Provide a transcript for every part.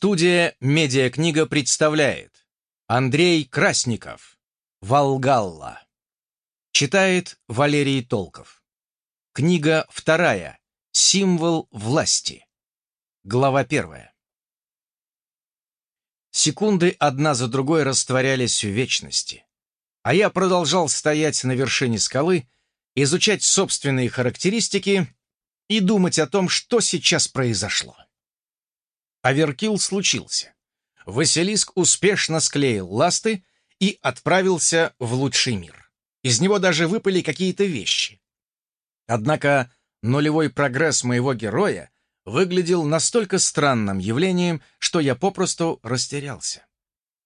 Студия «Медиакнига» представляет. Андрей Красников. «Волгалла» Читает Валерий Толков. Книга вторая. «Символ власти» Глава первая. Секунды одна за другой растворялись в вечности, а я продолжал стоять на вершине скалы, изучать собственные характеристики и думать о том, что сейчас произошло. Аверкил случился. Василиск успешно склеил ласты и отправился в лучший мир. Из него даже выпали какие-то вещи. Однако нулевой прогресс моего героя выглядел настолько странным явлением, что я попросту растерялся.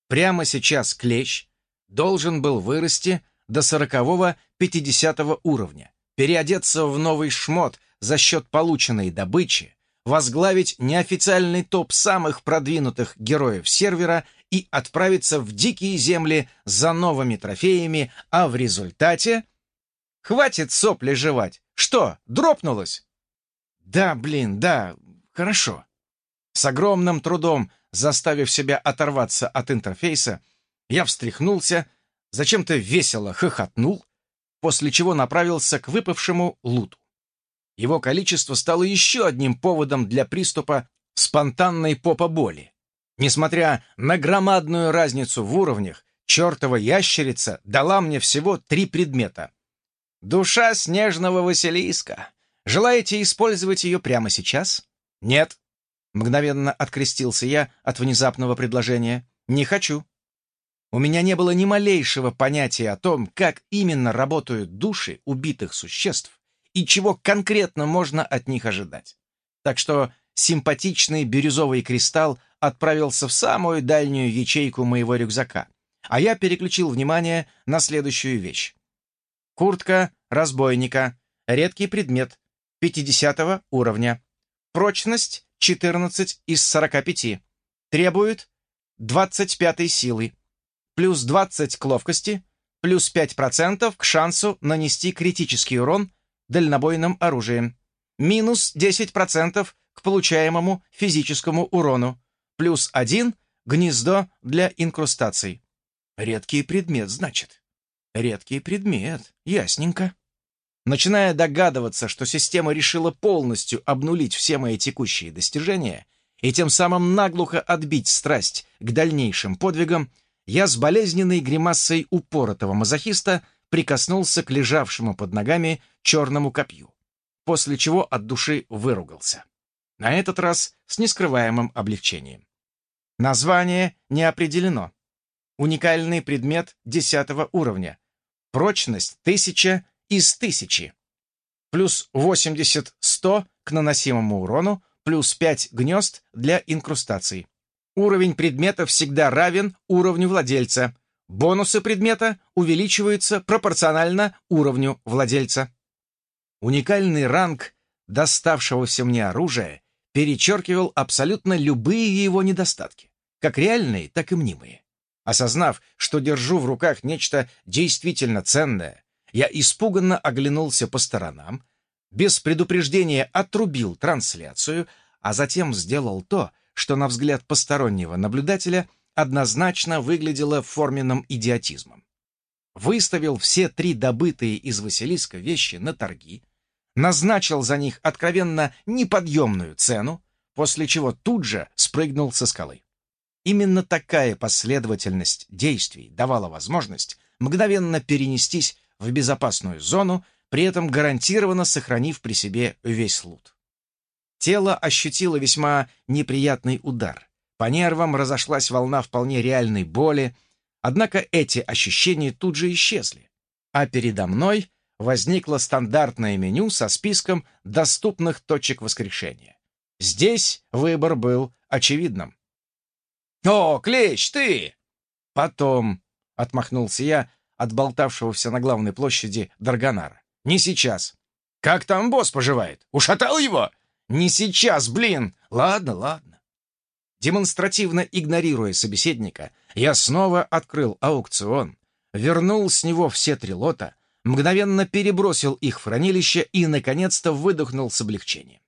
Прямо сейчас клещ должен был вырасти до сорокового-пятидесятого уровня, переодеться в новый шмот за счет полученной добычи, возглавить неофициальный топ самых продвинутых героев сервера и отправиться в дикие земли за новыми трофеями, а в результате... Хватит сопли жевать! Что, дропнулось? Да, блин, да, хорошо. С огромным трудом, заставив себя оторваться от интерфейса, я встряхнулся, зачем-то весело хохотнул, после чего направился к выпавшему луту. Его количество стало еще одним поводом для приступа спонтанной попа-боли. Несмотря на громадную разницу в уровнях, чертова ящерица дала мне всего три предмета. «Душа снежного Василиска. Желаете использовать ее прямо сейчас?» «Нет», — мгновенно открестился я от внезапного предложения. «Не хочу». У меня не было ни малейшего понятия о том, как именно работают души убитых существ, и чего конкретно можно от них ожидать. Так что симпатичный бирюзовый кристалл отправился в самую дальнюю ячейку моего рюкзака, а я переключил внимание на следующую вещь. Куртка разбойника, редкий предмет, 50 уровня. Прочность 14 из 45. Требует 25 силы. Плюс 20 к ловкости, плюс 5% к шансу нанести критический урон дальнобойным оружием. Минус 10% к получаемому физическому урону. Плюс 1 гнездо для инкрустаций. Редкий предмет, значит. Редкий предмет, ясненько. Начиная догадываться, что система решила полностью обнулить все мои текущие достижения и тем самым наглухо отбить страсть к дальнейшим подвигам, я с болезненной гримасой упоротого мазохиста прикоснулся к лежавшему под ногами черному копью, после чего от души выругался. На этот раз с нескрываемым облегчением. Название не определено. Уникальный предмет 10 уровня. Прочность 1000 из 1000. Плюс 80-100 к наносимому урону, плюс 5 гнезд для инкрустаций. Уровень предмета всегда равен уровню владельца. Бонусы предмета увеличиваются пропорционально уровню владельца. Уникальный ранг доставшегося мне оружия перечеркивал абсолютно любые его недостатки, как реальные, так и мнимые. Осознав, что держу в руках нечто действительно ценное, я испуганно оглянулся по сторонам, без предупреждения отрубил трансляцию, а затем сделал то, что, на взгляд постороннего наблюдателя, однозначно выглядело форменным идиотизмом. Выставил все три добытые из Василиска вещи на торги, назначил за них откровенно неподъемную цену, после чего тут же спрыгнул со скалы. Именно такая последовательность действий давала возможность мгновенно перенестись в безопасную зону, при этом гарантированно сохранив при себе весь лут. Тело ощутило весьма неприятный удар, по нервам разошлась волна вполне реальной боли, однако эти ощущения тут же исчезли, а передо мной возникло стандартное меню со списком доступных точек воскрешения. Здесь выбор был очевидным. «О, Клещ, ты!» «Потом», — отмахнулся я от болтавшегося на главной площади Дарганара. «Не сейчас». «Как там босс поживает? Ушатал его?» «Не сейчас, блин!» «Ладно, ладно». Демонстративно игнорируя собеседника, я снова открыл аукцион, вернул с него все три лота, мгновенно перебросил их в хранилище и, наконец-то, выдохнул с облегчением.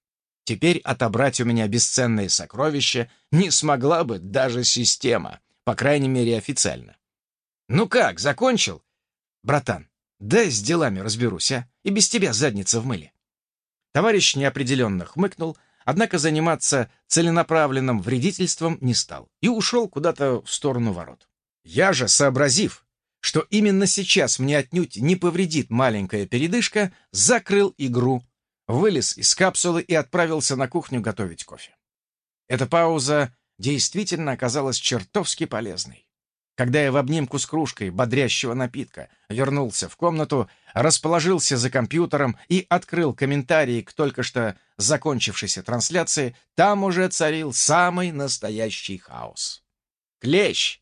Теперь отобрать у меня бесценные сокровища не смогла бы даже система, по крайней мере официально. Ну как, закончил? Братан, дай с делами разберусь, а? И без тебя задница в мыле. Товарищ неопределенно хмыкнул, однако заниматься целенаправленным вредительством не стал и ушел куда-то в сторону ворот. Я же, сообразив, что именно сейчас мне отнюдь не повредит маленькая передышка, закрыл игру, вылез из капсулы и отправился на кухню готовить кофе. Эта пауза действительно оказалась чертовски полезной. Когда я в обнимку с кружкой бодрящего напитка вернулся в комнату, расположился за компьютером и открыл комментарии к только что закончившейся трансляции, там уже царил самый настоящий хаос. «Клещ!»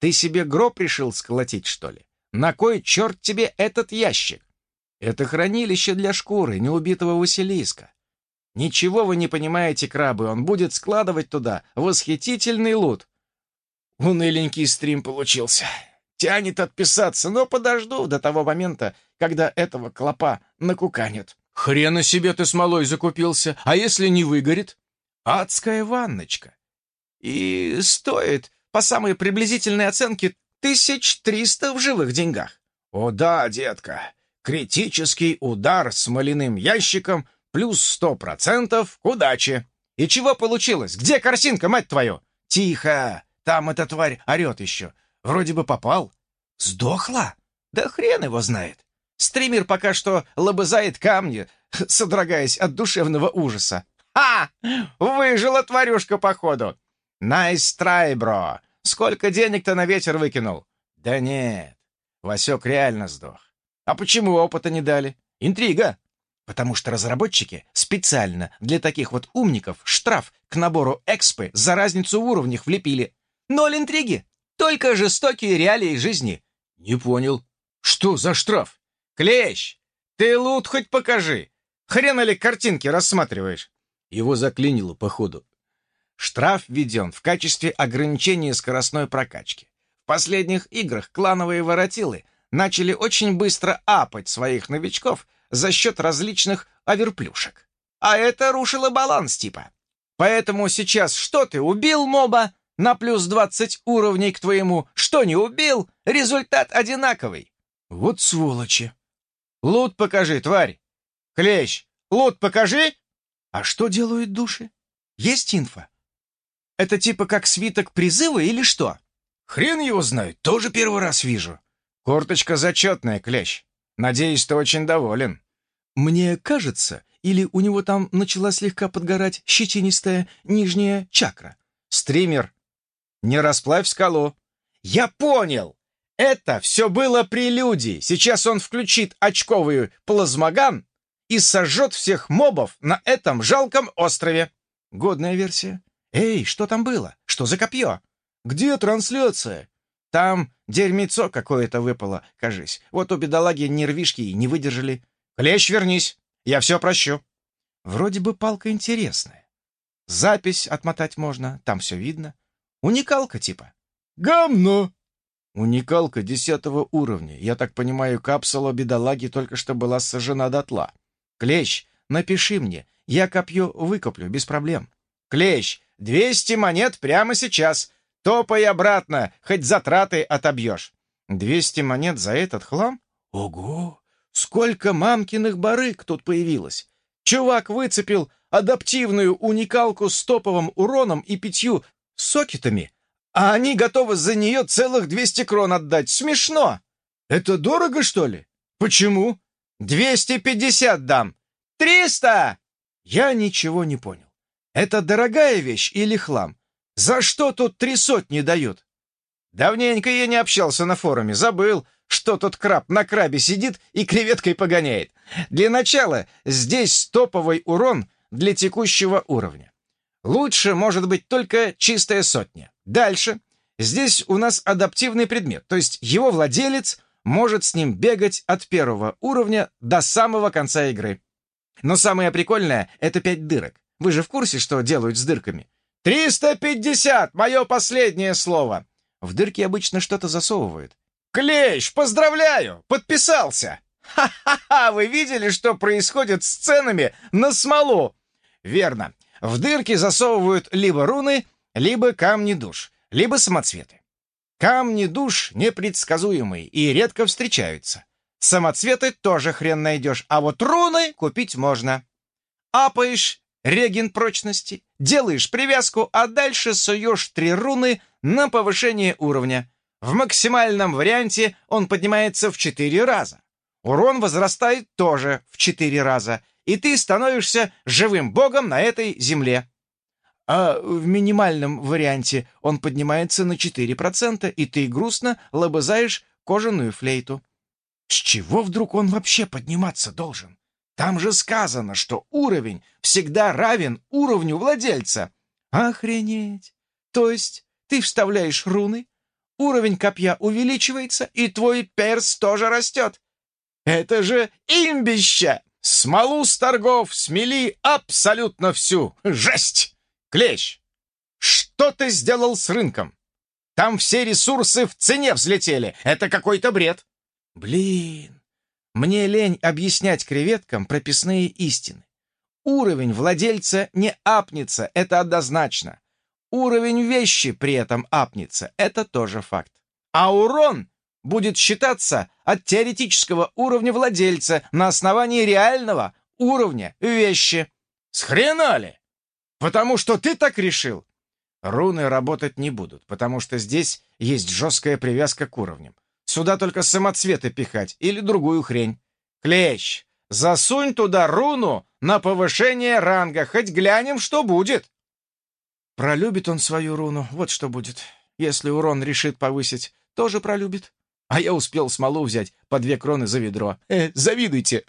Ты себе гроб решил сколотить, что ли? На кой черт тебе этот ящик? Это хранилище для шкуры неубитого Василиска. Ничего вы не понимаете, крабы, он будет складывать туда восхитительный лут. Уныленький стрим получился. Тянет отписаться, но подожду до того момента, когда этого клопа накуканят. Хрена себе ты смолой закупился, а если не выгорит? Адская ванночка. И стоит по самой приблизительной оценке, тысяч триста в живых деньгах. О да, детка, критический удар с маляным ящиком плюс сто процентов к удаче. И чего получилось? Где картинка, мать твою? Тихо, там эта тварь орет еще. Вроде бы попал. Сдохла? Да хрен его знает. Стример пока что лобызает камни, содрогаясь от душевного ужаса. «Ха! Выжила тварюшка, походу! «Nice try, bro! Сколько денег ты на ветер выкинул?» «Да нет, Васек реально сдох. А почему опыта не дали? Интрига!» Потому что разработчики специально для таких вот умников штраф к набору экспы за разницу в уровнях влепили. Ноль интриги, только жестокие реалии жизни. Не понял. Что за штраф? Клещ, ты лут хоть покажи. Хрена ли картинки рассматриваешь? Его заклинило, походу. Штраф введен в качестве ограничения скоростной прокачки. В последних играх клановые воротилы начали очень быстро апать своих новичков за счет различных оверплюшек. А это рушило баланс типа. Поэтому сейчас что ты убил моба на плюс 20 уровней к твоему, что не убил, результат одинаковый. Вот сволочи. Лут покажи, тварь. Клещ, лут покажи. А что делают души? Есть инфа? Это типа как свиток призыва или что? Хрен его знает, тоже первый раз вижу. Корточка зачетная, Клещ. Надеюсь, ты очень доволен. Мне кажется, или у него там начала слегка подгорать щетинистая нижняя чакра. Стример, не расплавь скалу. Я понял! Это все было прелюдией. Сейчас он включит очковый плазмоган и сожжет всех мобов на этом жалком острове. Годная версия. «Эй, что там было? Что за копье? Где трансляция?» «Там дерьмецо какое-то выпало, кажись. Вот у бедолаги нервишки не выдержали. Клещ, вернись, я все прощу». Вроде бы палка интересная. Запись отмотать можно, там все видно. Уникалка типа. «Гамно!» Уникалка десятого уровня. Я так понимаю, капсула бедолаги только что была сожжена дотла. Клещ, напиши мне, я копье выкоплю, без проблем. Клещ, Двести монет прямо сейчас. Топай обратно, хоть затраты отобьешь. Двести монет за этот хлам? Ого! Сколько мамкиных барыг тут появилось! Чувак выцепил адаптивную уникалку с топовым уроном и пятью сокетами, а они готовы за нее целых двести крон отдать. Смешно! Это дорого, что ли? Почему? Двести пятьдесят дам. Триста! Я ничего не понял. Это дорогая вещь или хлам? За что тут три сотни дают? Давненько я не общался на форуме, забыл, что тут краб на крабе сидит и креветкой погоняет. Для начала здесь топовый урон для текущего уровня. Лучше может быть только чистая сотня. Дальше. Здесь у нас адаптивный предмет, то есть его владелец может с ним бегать от первого уровня до самого конца игры. Но самое прикольное — это пять дырок. Вы же в курсе, что делают с дырками? «Триста пятьдесят! Мое последнее слово!» В дырки обычно что-то засовывают. «Клещ, поздравляю! Подписался!» «Ха-ха-ха! Вы видели, что происходит с ценами на смолу? верно. В дырки засовывают либо руны, либо камни душ, либо самоцветы. Камни душ непредсказуемые и редко встречаются. Самоцветы тоже хрен найдешь, а вот руны купить можно. Апаешь реген прочности, делаешь привязку, а дальше суешь три руны на повышение уровня. В максимальном варианте он поднимается в четыре раза. Урон возрастает тоже в четыре раза, и ты становишься живым богом на этой земле. А в минимальном варианте он поднимается на 4%, и ты грустно лобызаешь кожаную флейту. С чего вдруг он вообще подниматься должен? Там же сказано, что уровень всегда равен уровню владельца. Охренеть! То есть ты вставляешь руны, уровень копья увеличивается, и твой перс тоже растет. Это же имбище! Смолу с торгов смели абсолютно всю. Жесть! Клещ, что ты сделал с рынком? Там все ресурсы в цене взлетели. Это какой-то бред. Блин, мне лень объяснять креветкам прописные истины. Уровень владельца не апнется, это однозначно. Уровень вещи при этом апнется, это тоже факт. А урон будет считаться от теоретического уровня владельца на основании реального уровня вещи. Схренали! Потому что ты так решил. Руны работать не будут, потому что здесь есть жесткая привязка к уровням. Сюда только самоцветы пихать или другую хрень. Клещ, засунь туда руну на повышение ранга, хоть глянем, что будет. Пролюбит он свою руну, вот что будет. Если урон решит повысить, тоже пролюбит. А я успел смолу взять по две кроны за ведро. Э, завидуйте.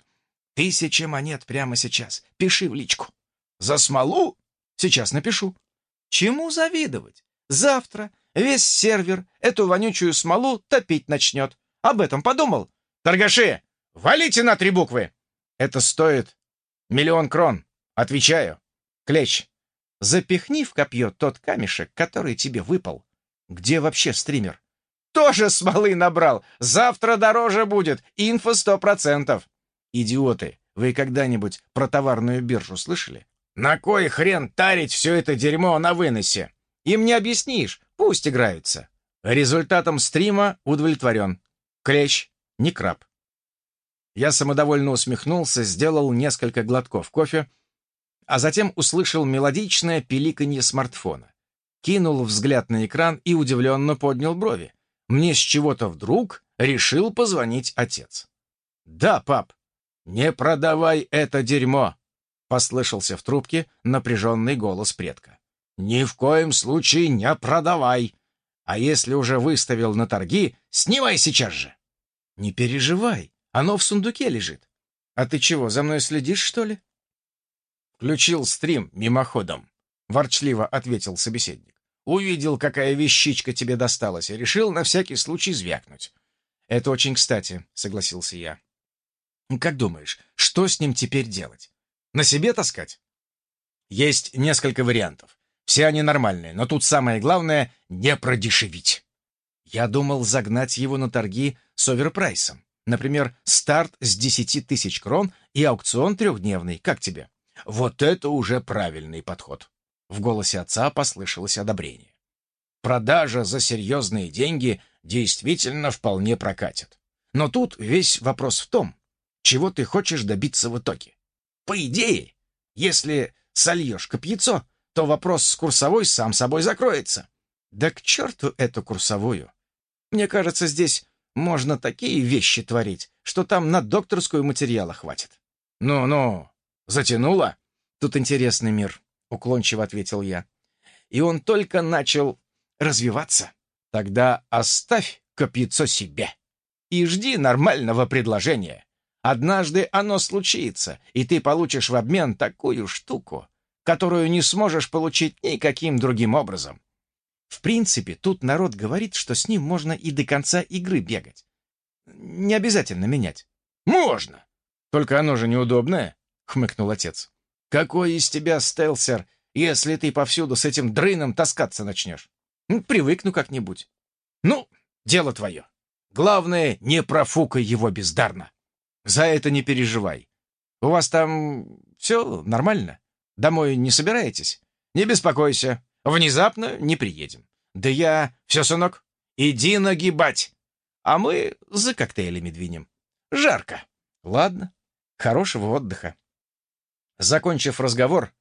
Тысяча монет прямо сейчас. Пиши в личку. За смолу? Сейчас напишу. Чему завидовать? Завтра весь сервер эту вонючую смолу топить начнет. Об этом подумал? Торгаши, валите на три буквы. Это стоит миллион крон. Отвечаю. Клещ, Запихни в копье тот камешек, который тебе выпал. Где вообще стример? Тоже смолы набрал. Завтра дороже будет. Инфо сто процентов. Идиоты, вы когда-нибудь про товарную биржу слышали? На кой хрен тарить все это дерьмо на выносе? Им не объяснишь, пусть играются. Результатом стрима удовлетворен. Клещ, не краб. Я самодовольно усмехнулся, сделал несколько глотков кофе, а затем услышал мелодичное пиликанье смартфона. Кинул взгляд на экран и удивленно поднял брови. Мне с чего-то вдруг решил позвонить отец. «Да, пап, не продавай это дерьмо!» Послышался в трубке напряженный голос предка. «Ни в коем случае не продавай! А если уже выставил на торги, снимай сейчас же!» «Не переживай, оно в сундуке лежит. А ты чего, за мной следишь, что ли?» «Включил стрим мимоходом», — ворчливо ответил собеседник. «Увидел, какая вещичка тебе досталась, и решил на всякий случай звякнуть». «Это очень кстати», — согласился я. «Как думаешь, что с ним теперь делать? На себе таскать?» «Есть несколько вариантов. Все они нормальные, но тут самое главное — не продешевить». Я думал загнать его на торги с оверпрайсом. Например, старт с 10 тысяч крон и аукцион трехдневный. Как тебе? Вот это уже правильный подход. В голосе отца послышалось одобрение. Продажа за серьезные деньги действительно вполне прокатит. Но тут весь вопрос в том, чего ты хочешь добиться в итоге. По идее, если сольешь копьецо, то вопрос с курсовой сам собой закроется. Да к черту эту курсовую. Мне кажется, здесь можно такие вещи творить, что там на докторскую материала хватит. Ну-ну, Затянуло? Тут интересный мир, уклончиво ответил я. И он только начал развиваться. Тогда оставь копьецо себе и жди нормального предложения. Однажды оно случится, и ты получишь в обмен такую штуку, которую не сможешь получить никаким другим образом. В принципе, тут народ говорит, что с ним можно и до конца игры бегать. Не обязательно менять. Можно. Только оно же неудобное хмыкнул отец. «Какой из тебя стелсер, если ты повсюду с этим дрыном таскаться начнешь? Привыкну как-нибудь. Ну, дело твое. Главное, не профукай его бездарно. За это не переживай. У вас там все нормально? Домой не собираетесь? Не беспокойся. Внезапно не приедем. Да я... Все, сынок, иди нагибать. А мы за коктейлями двинем. Жарко. Ладно. Хорошего отдыха. Закончив разговор,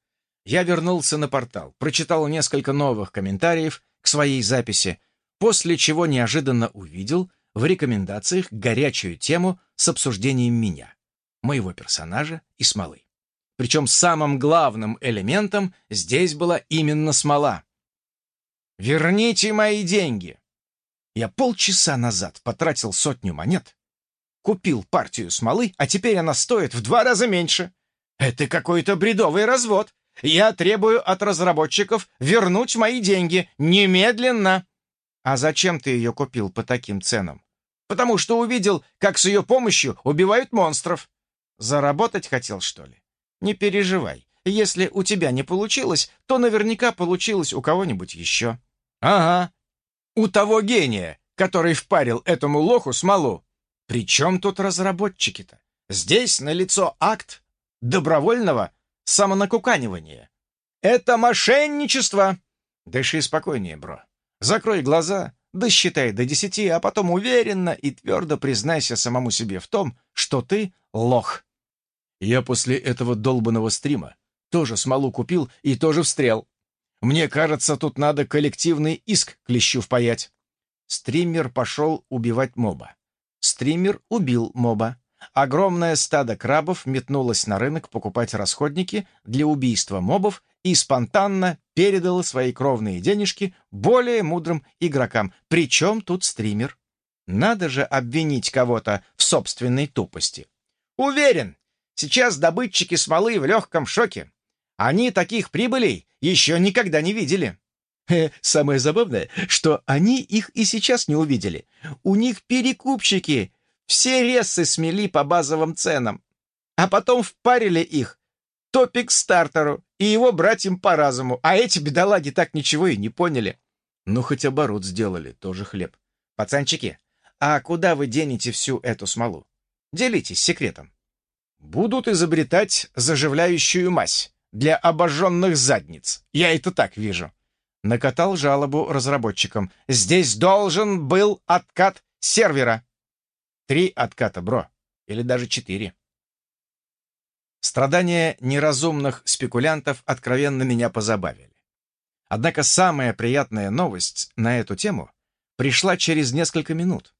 я вернулся на портал, прочитал несколько новых комментариев к своей записи, после чего неожиданно увидел в рекомендациях горячую тему с обсуждением меня, моего персонажа и смолы. Причем самым главным элементом здесь была именно смола. «Верните мои деньги!» Я полчаса назад потратил сотню монет, купил партию смолы, а теперь она стоит в два раза меньше. Это какой-то бредовый развод. Я требую от разработчиков вернуть мои деньги немедленно. А зачем ты ее купил по таким ценам? Потому что увидел, как с ее помощью убивают монстров. Заработать хотел, что ли? Не переживай. Если у тебя не получилось, то наверняка получилось у кого-нибудь еще. Ага. У того гения, который впарил этому лоху смолу. При чем тут разработчики-то? Здесь налицо акт добровольного самонакуканивания. Это мошенничество. Дыши спокойнее, бро. Закрой глаза, досчитай до десяти, а потом уверенно и твердо признайся самому себе в том, что ты лох. Я после этого долбанного стрима тоже смолу купил и тоже встрел. Мне кажется, тут надо коллективный иск клещу впаять. Стример пошел убивать моба. Стример убил моба. Огромное стадо крабов метнулось на рынок покупать расходники для убийства мобов и спонтанно передало свои кровные денежки более мудрым игрокам. Причем тут стример? Надо же обвинить кого-то в собственной тупости. Уверен, Сейчас добытчики смолы в легком шоке. Они таких прибылей еще никогда не видели. Самое забавное, что они их и сейчас не увидели. У них перекупщики все рессы смели по базовым ценам, а потом впарили их топик стартеру и его братьям по разуму, а эти бедолаги так ничего и не поняли. Ну, хоть оборот сделали, тоже хлеб. Пацанчики, а куда вы денете всю эту смолу? Делитесь секретом будут изобретать заживляющую мазь для обожженных задниц. Я это так вижу. Накатал жалобу разработчикам. Здесь должен был откат сервера. Три отката, бро. Или даже четыре. Страдания неразумных спекулянтов откровенно меня позабавили. Однако самая приятная новость на эту тему пришла через несколько минут.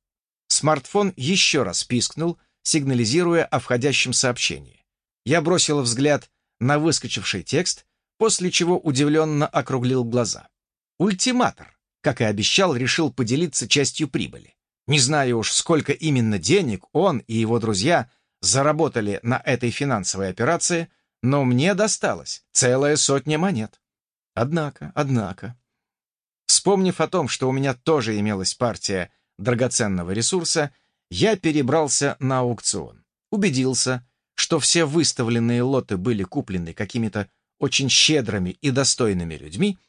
Смартфон еще раз пискнул, сигнализируя о входящем сообщении. Я бросил взгляд на выскочивший текст, после чего удивленно округлил глаза. Ультиматор, как и обещал, решил поделиться частью прибыли. Не знаю уж, сколько именно денег он и его друзья заработали на этой финансовой операции, но мне досталось целая сотня монет. Однако, однако... Вспомнив о том, что у меня тоже имелась партия драгоценного ресурса, я перебрался на аукцион, убедился, что все выставленные лоты были куплены какими-то очень щедрыми и достойными людьми,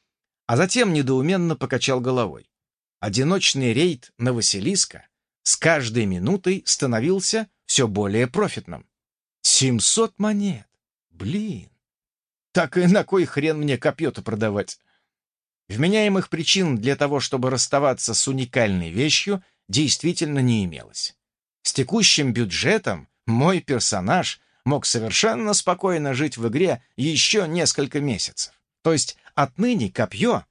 а затем недоуменно покачал головой. Одиночный рейд на Василиска с каждой минутой становился все более профитным. Семьсот монет! Блин! Так и на кой хрен мне копье-то продавать? Вменяемых причин для того, чтобы расставаться с уникальной вещью, действительно не имелось. С текущим бюджетом мой персонаж мог совершенно спокойно жить в игре еще несколько месяцев. То есть отныне копье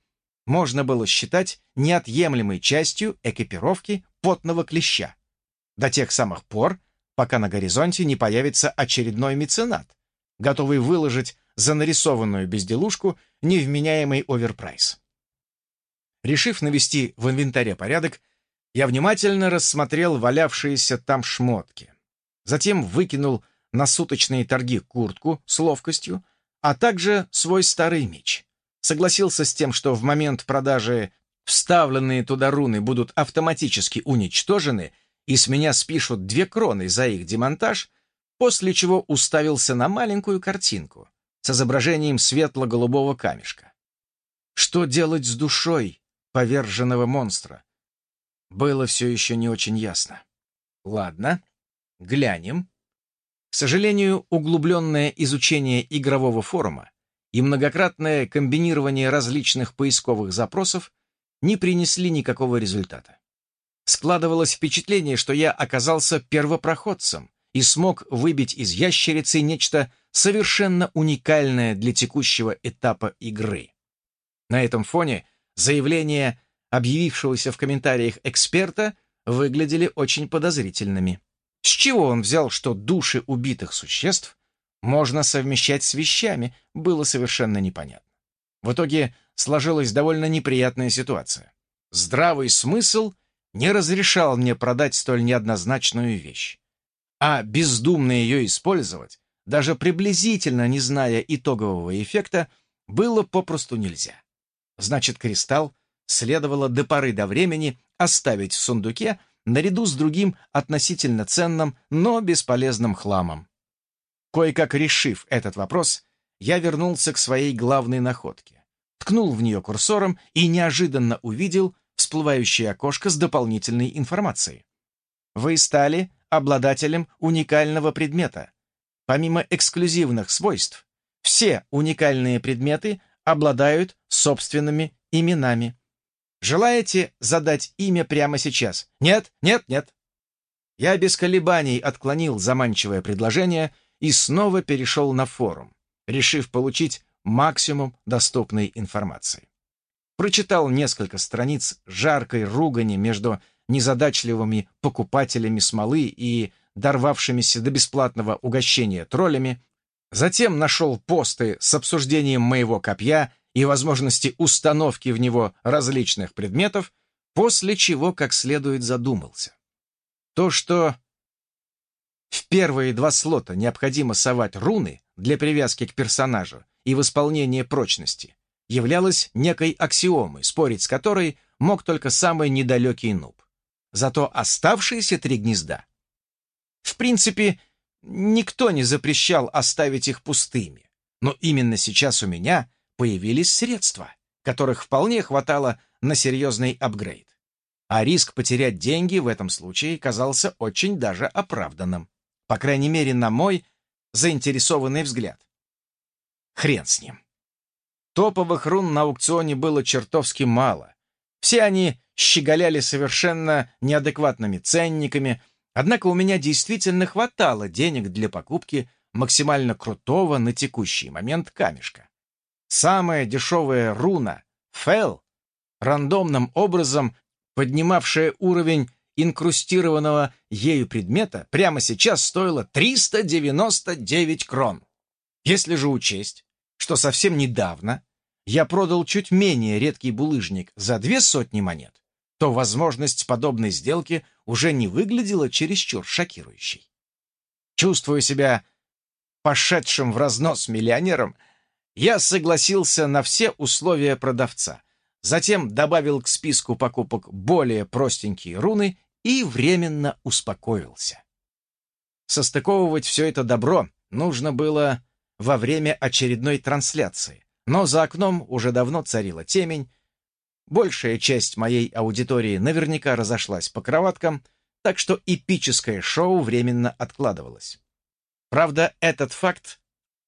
можно было считать неотъемлемой частью экипировки потного клеща. До тех самых пор, пока на горизонте не появится очередной меценат, готовый выложить за нарисованную безделушку невменяемый оверпрайс. Решив навести в инвентаре порядок, я внимательно рассмотрел валявшиеся там шмотки. Затем выкинул на суточные торги куртку с ловкостью, а также свой старый меч. Согласился с тем, что в момент продажи вставленные туда руны будут автоматически уничтожены, и с меня спишут две кроны за их демонтаж, после чего уставился на маленькую картинку с изображением светло-голубого камешка. Что делать с душой поверженного монстра? было все еще не очень ясно. Ладно, глянем. К сожалению, углубленное изучение игрового форума и многократное комбинирование различных поисковых запросов не принесли никакого результата. Складывалось впечатление, что я оказался первопроходцем и смог выбить из ящерицы нечто совершенно уникальное для текущего этапа игры. На этом фоне заявления объявившегося в комментариях эксперта выглядели очень подозрительными. С чего он взял, что души убитых существ можно совмещать с вещами, было совершенно непонятно. В итоге сложилась довольно неприятная ситуация. Здравый смысл не разрешал мне продать столь неоднозначную вещь. А бездумно ее использовать, даже приблизительно не зная итогового эффекта, было попросту нельзя. Значит, кристалл следовало до поры до времени оставить в сундуке наряду с другим относительно ценным, но бесполезным хламом. Кое-как решив этот вопрос, я вернулся к своей главной находке, ткнул в нее курсором и неожиданно увидел всплывающее окошко с дополнительной информацией. Вы стали обладателем уникального предмета. Помимо эксклюзивных свойств, все уникальные предметы обладают собственными именами. Желаете задать имя прямо сейчас? Нет, нет, нет. Я без колебаний отклонил заманчивое предложение и снова перешел на форум, решив получить максимум доступной информации. Прочитал несколько страниц жаркой ругани между незадачливыми покупателями смолы и дорвавшимися до бесплатного угощения троллями, затем нашел посты с обсуждением моего копья и возможности установки в него различных предметов, после чего как следует задумался. То, что в первые два слота необходимо совать руны для привязки к персонажу и восполнения прочности, являлось некой аксиомой, спорить с которой мог только самый недалекий нуб. Зато оставшиеся три гнезда, в принципе, никто не запрещал оставить их пустыми, но именно сейчас у меня появились средства, которых вполне хватало на серьезный апгрейд. А риск потерять деньги в этом случае казался очень даже оправданным. По крайней мере, на мой заинтересованный взгляд. Хрен с ним. Топовых рун на аукционе было чертовски мало. Все они щеголяли совершенно неадекватными ценниками, однако у меня действительно хватало денег для покупки максимально крутого на текущий момент камешка. Самая дешевая руна — Фэл, рандомным образом поднимавшая уровень инкрустированного ею предмета прямо сейчас стоило 399 крон. Если же учесть, что совсем недавно я продал чуть менее редкий булыжник за две сотни монет, то возможность подобной сделки уже не выглядела чересчур шокирующей. Чувствуя себя пошедшим в разнос миллионером, я согласился на все условия продавца, затем добавил к списку покупок более простенькие руны и временно успокоился. Состыковывать все это добро нужно было во время очередной трансляции, но за окном уже давно царила темень, большая часть моей аудитории наверняка разошлась по кроваткам, так что эпическое шоу временно откладывалось. Правда, этот факт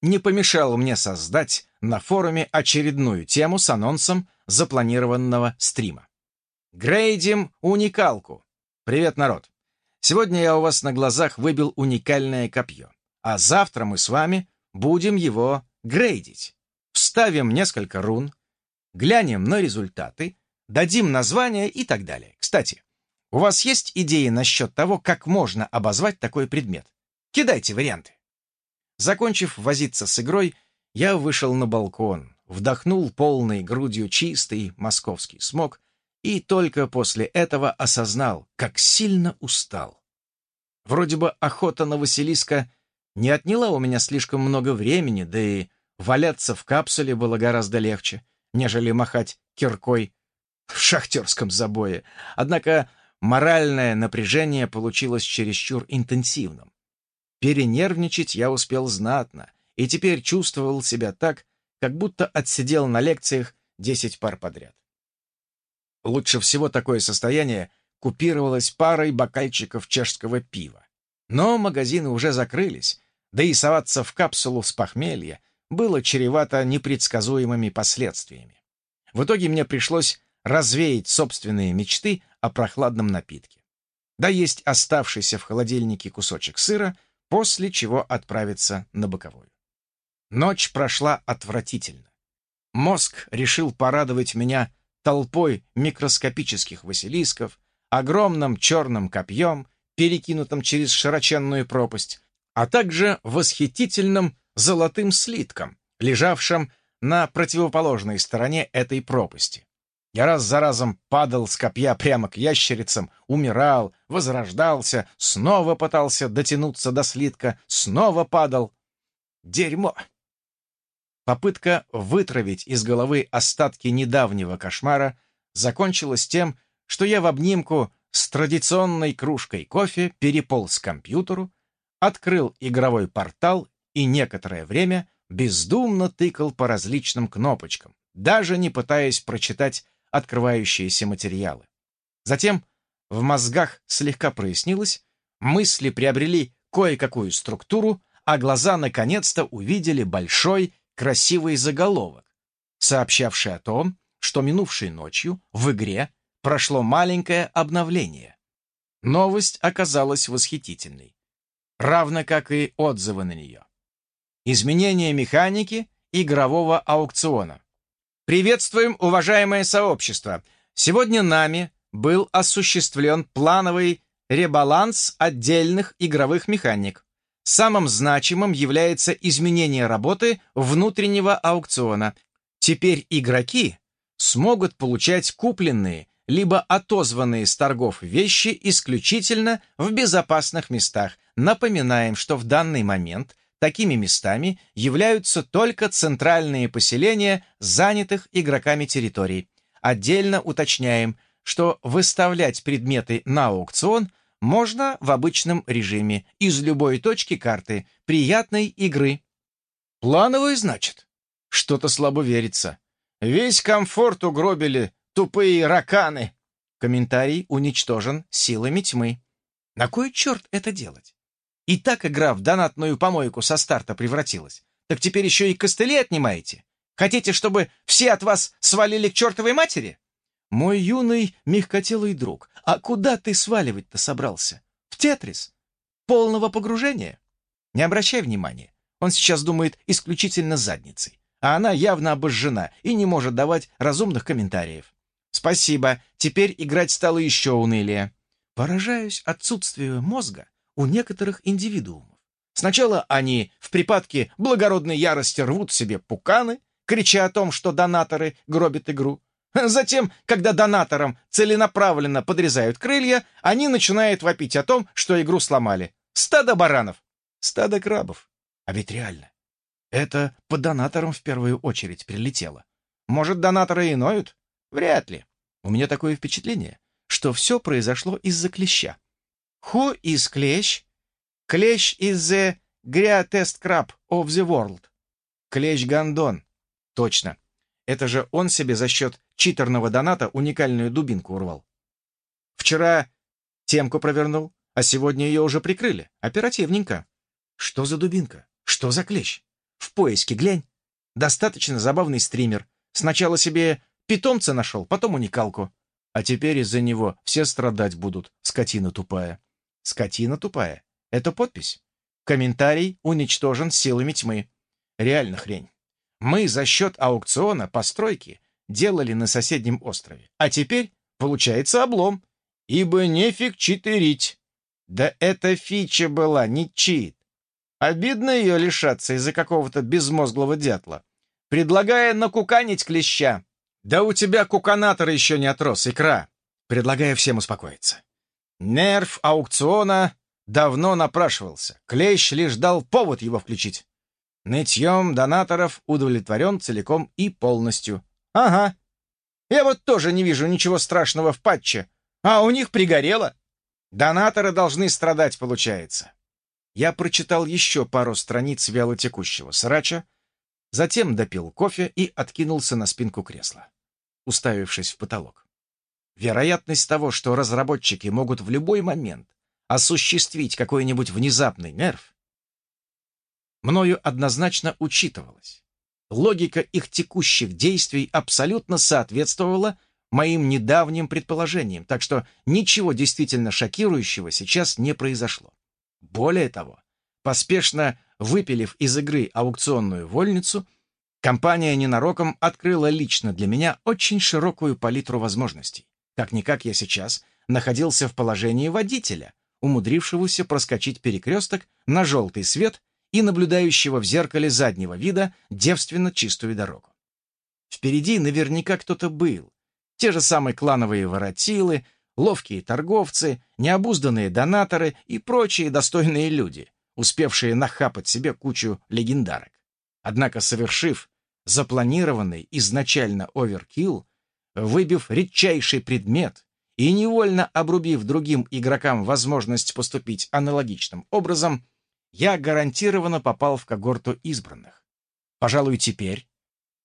не помешал мне создать на форуме очередную тему с анонсом запланированного стрима. Грейдим уникалку. Привет, народ. Сегодня я у вас на глазах выбил уникальное копье, а завтра мы с вами будем его грейдить. Вставим несколько рун, глянем на результаты, дадим название и так далее. Кстати, у вас есть идеи насчет того, как можно обозвать такой предмет? Кидайте варианты. Закончив возиться с игрой, я вышел на балкон, вдохнул полной грудью чистый московский смог и только после этого осознал, как сильно устал. Вроде бы охота на Василиска не отняла у меня слишком много времени, да и валяться в капсуле было гораздо легче, нежели махать киркой в шахтерском забое. Однако моральное напряжение получилось чересчур интенсивным. Перенервничать я успел знатно, и теперь чувствовал себя так, как будто отсидел на лекциях десять пар подряд. Лучше всего такое состояние купировалось парой бокальчиков чешского пива. Но магазины уже закрылись, да и соваться в капсулу с похмелья было чревато непредсказуемыми последствиями. В итоге мне пришлось развеять собственные мечты о прохладном напитке. Да есть оставшийся в холодильнике кусочек сыра, после чего отправиться на боковую. Ночь прошла отвратительно. Мозг решил порадовать меня толпой микроскопических василисков, огромным черным копьем, перекинутым через широченную пропасть, а также восхитительным золотым слитком, лежавшим на противоположной стороне этой пропасти. Я раз за разом падал с копья прямо к ящерицам, умирал, возрождался, снова пытался дотянуться до слитка, снова падал. Дерьмо! Попытка вытравить из головы остатки недавнего кошмара закончилась тем, что я в обнимку с традиционной кружкой кофе переполз к компьютеру, открыл игровой портал и некоторое время бездумно тыкал по различным кнопочкам, даже не пытаясь прочитать открывающиеся материалы. Затем в мозгах слегка прояснилось, мысли приобрели кое-какую структуру, а глаза наконец-то увидели большой красивый заголовок, сообщавший о том, что минувшей ночью в игре прошло маленькое обновление. Новость оказалась восхитительной, равно как и отзывы на нее. Изменение механики игрового аукциона. Приветствуем, уважаемое сообщество! Сегодня нами был осуществлен плановый ребаланс отдельных игровых механик. Самым значимым является изменение работы внутреннего аукциона. Теперь игроки смогут получать купленные либо отозванные с торгов вещи исключительно в безопасных местах. Напоминаем, что в данный момент такими местами являются только центральные поселения занятых игроками территорий. Отдельно уточняем, что выставлять предметы на аукцион – можно в обычном режиме, из любой точки карты, приятной игры. Плановый, значит? Что-то слабо верится. Весь комфорт угробили тупые раканы. Комментарий уничтожен силами тьмы. На кой черт это делать? И так игра в донатную помойку со старта превратилась. Так теперь еще и костыли отнимаете? Хотите, чтобы все от вас свалили к чертовой матери? «Мой юный мягкотелый друг, а куда ты сваливать-то собрался? В Тетрис? Полного погружения?» «Не обращай внимания. Он сейчас думает исключительно задницей, а она явно обожжена и не может давать разумных комментариев. Спасибо, теперь играть стало еще унылее. Поражаюсь отсутствию мозга у некоторых индивидуумов. Сначала они в припадке благородной ярости рвут себе пуканы, крича о том, что донаторы гробят игру, Затем, когда донаторам целенаправленно подрезают крылья, они начинают вопить о том, что игру сломали. Стадо баранов. Стадо крабов. А ведь реально. Это по донаторам в первую очередь прилетело. Может, донаторы и ноют? Вряд ли. У меня такое впечатление, что все произошло из-за клеща. Who is клещ? Клещ is the greatest crab of the world. Клещ-гондон. Точно. Это же он себе за счет читерного доната уникальную дубинку урвал. Вчера темку провернул, а сегодня ее уже прикрыли. Оперативненько. Что за дубинка? Что за клещ? В поиске глянь. Достаточно забавный стример. Сначала себе питомца нашел, потом уникалку. А теперь из-за него все страдать будут, скотина тупая. Скотина тупая. Это подпись. Комментарий уничтожен силами тьмы. Реально хрень. Мы за счет аукциона постройки делали на соседнем острове. А теперь получается облом, ибо нефиг читерить. Да эта фича была, не чит. Обидно ее лишаться из-за какого-то безмозглого дятла, предлагая накуканить клеща. Да у тебя куканатор еще не отрос, икра. Предлагаю всем успокоиться. Нерв аукциона давно напрашивался. Клещ лишь дал повод его включить. Нытьем донаторов удовлетворен целиком и полностью. Ага. Я вот тоже не вижу ничего страшного в патче. А у них пригорело. Донаторы должны страдать, получается. Я прочитал еще пару страниц вялотекущего срача, затем допил кофе и откинулся на спинку кресла, уставившись в потолок. Вероятность того, что разработчики могут в любой момент осуществить какой-нибудь внезапный нерв, мною однозначно учитывалась. Логика их текущих действий абсолютно соответствовала моим недавним предположениям, так что ничего действительно шокирующего сейчас не произошло. Более того, поспешно выпилив из игры аукционную вольницу, компания ненароком открыла лично для меня очень широкую палитру возможностей. Как-никак я сейчас находился в положении водителя, умудрившегося проскочить перекресток на желтый свет и наблюдающего в зеркале заднего вида девственно чистую дорогу. Впереди наверняка кто-то был. Те же самые клановые воротилы, ловкие торговцы, необузданные донаторы и прочие достойные люди, успевшие нахапать себе кучу легендарок. Однако, совершив запланированный изначально оверкилл, выбив редчайший предмет и невольно обрубив другим игрокам возможность поступить аналогичным образом, я гарантированно попал в когорту избранных. Пожалуй, теперь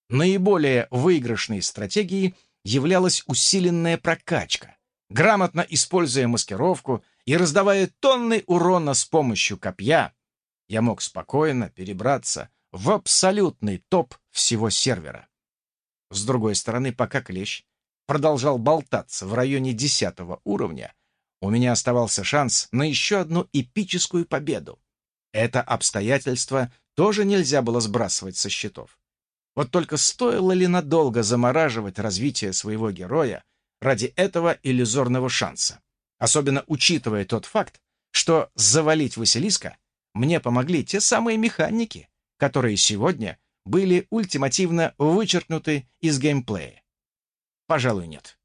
наиболее выигрышной стратегией являлась усиленная прокачка, грамотно используя маскировку и раздавая тонны урона с помощью копья, я мог спокойно перебраться в абсолютный топ всего сервера. С другой стороны, пока Клещ продолжал болтаться в районе десятого уровня, у меня оставался шанс на еще одну эпическую победу. Это обстоятельство тоже нельзя было сбрасывать со счетов. Вот только стоило ли надолго замораживать развитие своего героя ради этого иллюзорного шанса? Особенно учитывая тот факт, что завалить Василиска мне помогли те самые механики, которые сегодня были ультимативно вычеркнуты из геймплея. Пожалуй, нет.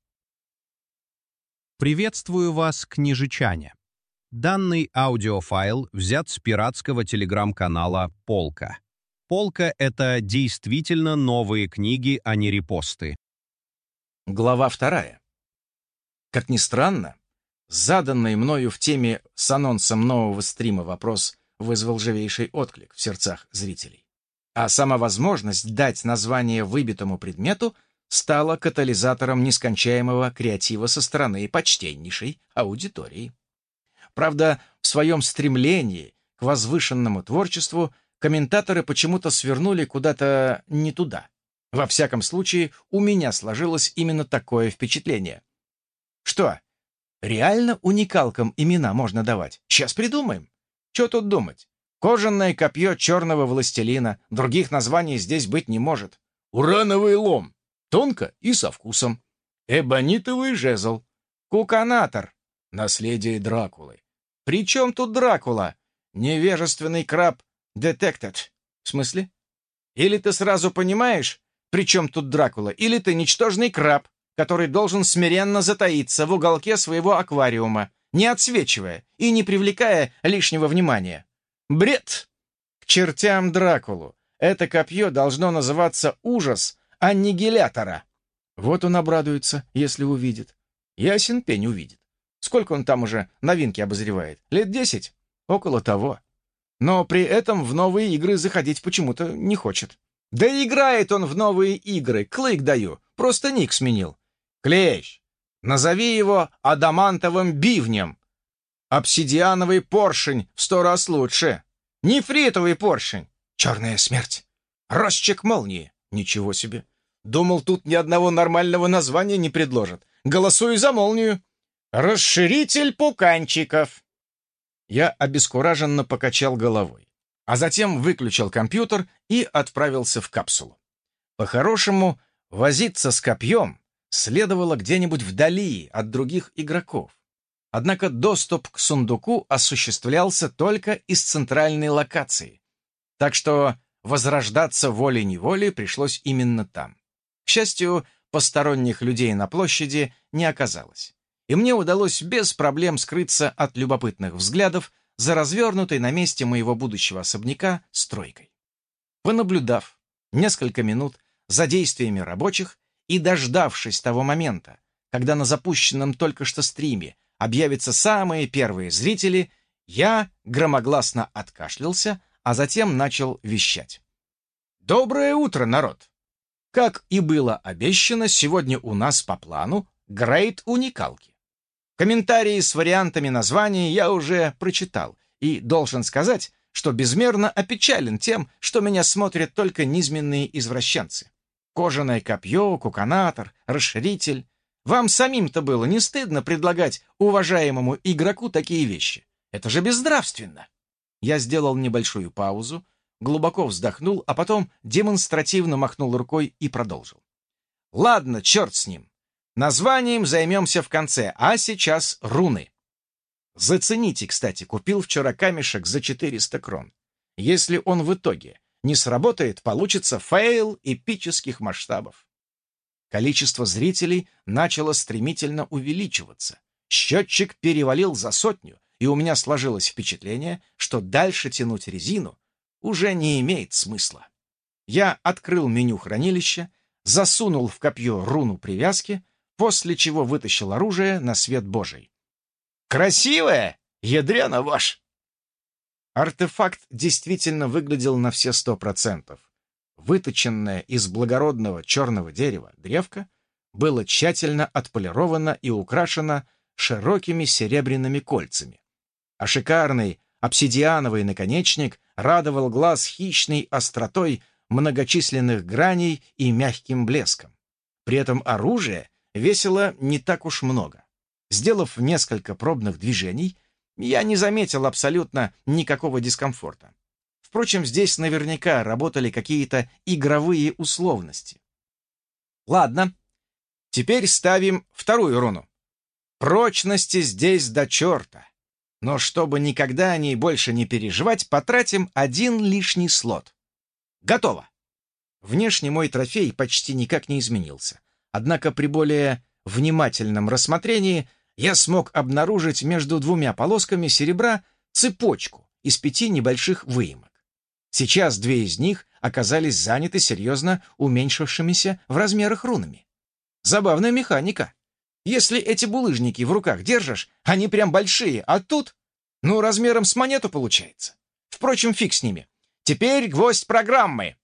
Приветствую вас, книжечане. Данный аудиофайл взят с пиратского телеграм-канала «Полка». «Полка» — это действительно новые книги, а не репосты. Глава вторая. Как ни странно, заданный мною в теме с анонсом нового стрима вопрос вызвал живейший отклик в сердцах зрителей. А сама возможность дать название выбитому предмету стала катализатором нескончаемого креатива со стороны почтеннейшей аудитории. Правда, в своем стремлении к возвышенному творчеству комментаторы почему-то свернули куда-то не туда. Во всяком случае, у меня сложилось именно такое впечатление. Что, реально уникалкам имена можно давать? Сейчас придумаем. Что тут думать? Кожаное копье черного властелина, других названий здесь быть не может. Урановый лом, тонко и со вкусом. Эбонитовый жезл, куканатор, наследие Дракулы. Причем тут Дракула? Невежественный краб детектед. В смысле? Или ты сразу понимаешь, при чем тут Дракула, или ты ничтожный краб, который должен смиренно затаиться в уголке своего аквариума, не отсвечивая и не привлекая лишнего внимания. Бред! К чертям Дракулу! Это копье должно называться «Ужас» аннигилятора. Вот он обрадуется, если увидит. Ясен пень увидит. Сколько он там уже новинки обозревает? Лет десять? Около того. Но при этом в новые игры заходить почему-то не хочет. Да играет он в новые игры, клык даю, просто ник сменил. Клещ, назови его адамантовым бивнем. Обсидиановый поршень в сто раз лучше. Нефритовый поршень. Черная смерть. Росчик молнии. Ничего себе. Думал, тут ни одного нормального названия не предложат. Голосую за молнию. Расширитель пуканчиков. Я обескураженно покачал головой, а затем выключил компьютер и отправился в капсулу. По-хорошему, возиться с копьем следовало где-нибудь вдали от других игроков. Однако доступ к сундуку осуществлялся только из центральной локации. Так что возрождаться волей-неволей пришлось именно там. К счастью, посторонних людей на площади не оказалось. И мне удалось без проблем скрыться от любопытных взглядов за развернутой на месте моего будущего особняка стройкой. Понаблюдав несколько минут за действиями рабочих и дождавшись того момента, когда на запущенном только что стриме объявятся самые первые зрители, я громогласно откашлялся, а затем начал вещать. «Доброе утро, народ! Как и было обещано, сегодня у нас по плану Грейт Уникалки. Комментарии с вариантами названий я уже прочитал, и должен сказать, что безмерно опечален тем, что меня смотрят только низменные извращенцы. Кожаное копье, куканатор, расширитель. Вам самим-то было не стыдно предлагать уважаемому игроку такие вещи? Это же безнравственно. Я сделал небольшую паузу, глубоко вздохнул, а потом демонстративно махнул рукой и продолжил. Ладно, черт с ним. Названием займемся в конце, а сейчас руны. Зацените, кстати, купил вчера камешек за 400 крон. Если он в итоге не сработает, получится фейл эпических масштабов. Количество зрителей начало стремительно увеличиваться. Счетчик перевалил за сотню, и у меня сложилось впечатление, что дальше тянуть резину уже не имеет смысла. Я открыл меню хранилища, засунул в копье руну привязки, после чего вытащил оружие на свет Божий. Красивая? Ядрена ваш!» Артефакт действительно выглядел на все сто процентов. Выточенное из благородного черного дерева древко было тщательно отполировано и украшено широкими серебряными кольцами. А шикарный обсидиановый наконечник радовал глаз хищной остротой многочисленных граней и мягким блеском. При этом оружие весило не так уж много. Сделав несколько пробных движений, я не заметил абсолютно никакого дискомфорта. Впрочем, здесь наверняка работали какие-то игровые условности. Ладно, теперь ставим вторую руну. Прочности здесь до черта. Но чтобы никогда о ней больше не переживать, потратим один лишний слот. Готово. Внешне мой трофей почти никак не изменился. Однако при более внимательном рассмотрении я смог обнаружить между двумя полосками серебра цепочку из пяти небольших выемок. Сейчас две из них оказались заняты серьезно уменьшившимися в размерах рунами. Забавная механика. Если эти булыжники в руках держишь, они прям большие, а тут, ну, размером с монету получается. Впрочем, фиг с ними. Теперь гвоздь программы.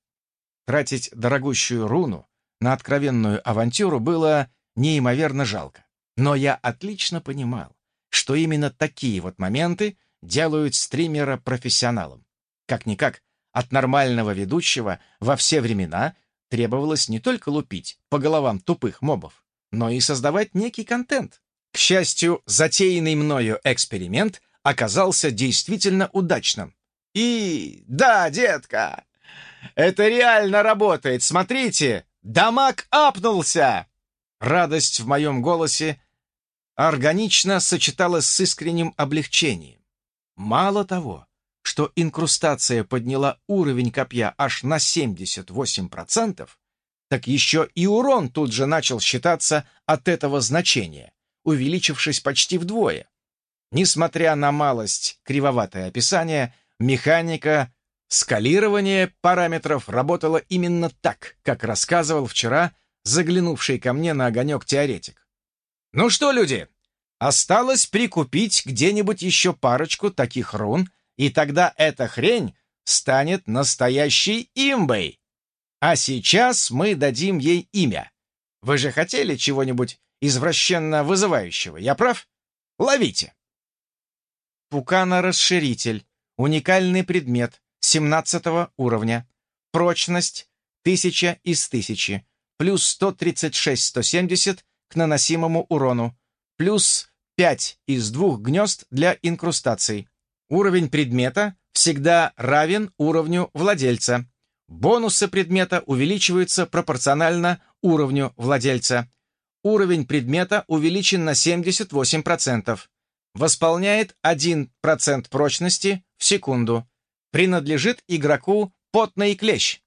Тратить дорогущую руну на откровенную авантюру было неимоверно жалко. Но я отлично понимал, что именно такие вот моменты делают стримера профессионалом. Как-никак, от нормального ведущего во все времена требовалось не только лупить по головам тупых мобов, но и создавать некий контент. К счастью, затеянный мною эксперимент оказался действительно удачным. И да, детка, это реально работает, смотрите, дамаг апнулся! Радость в моем голосе органично сочеталось с искренним облегчением. Мало того, что инкрустация подняла уровень копья аж на 78%, так еще и урон тут же начал считаться от этого значения, увеличившись почти вдвое. Несмотря на малость кривоватое описание, механика скалирования параметров работала именно так, как рассказывал вчера заглянувший ко мне на огонек теоретик. Ну что, люди, осталось прикупить где-нибудь еще парочку таких рун, и тогда эта хрень станет настоящей имбой. А сейчас мы дадим ей имя. Вы же хотели чего-нибудь извращенно вызывающего, я прав? Ловите. Пукана-расширитель. Уникальный предмет 17 уровня. Прочность 1000 из 1000. Плюс 136-170 к наносимому урону, плюс 5 из двух гнезд для инкрустаций. Уровень предмета всегда равен уровню владельца. Бонусы предмета увеличиваются пропорционально уровню владельца. Уровень предмета увеличен на 78%. Восполняет 1% прочности в секунду. Принадлежит игроку потный клещ.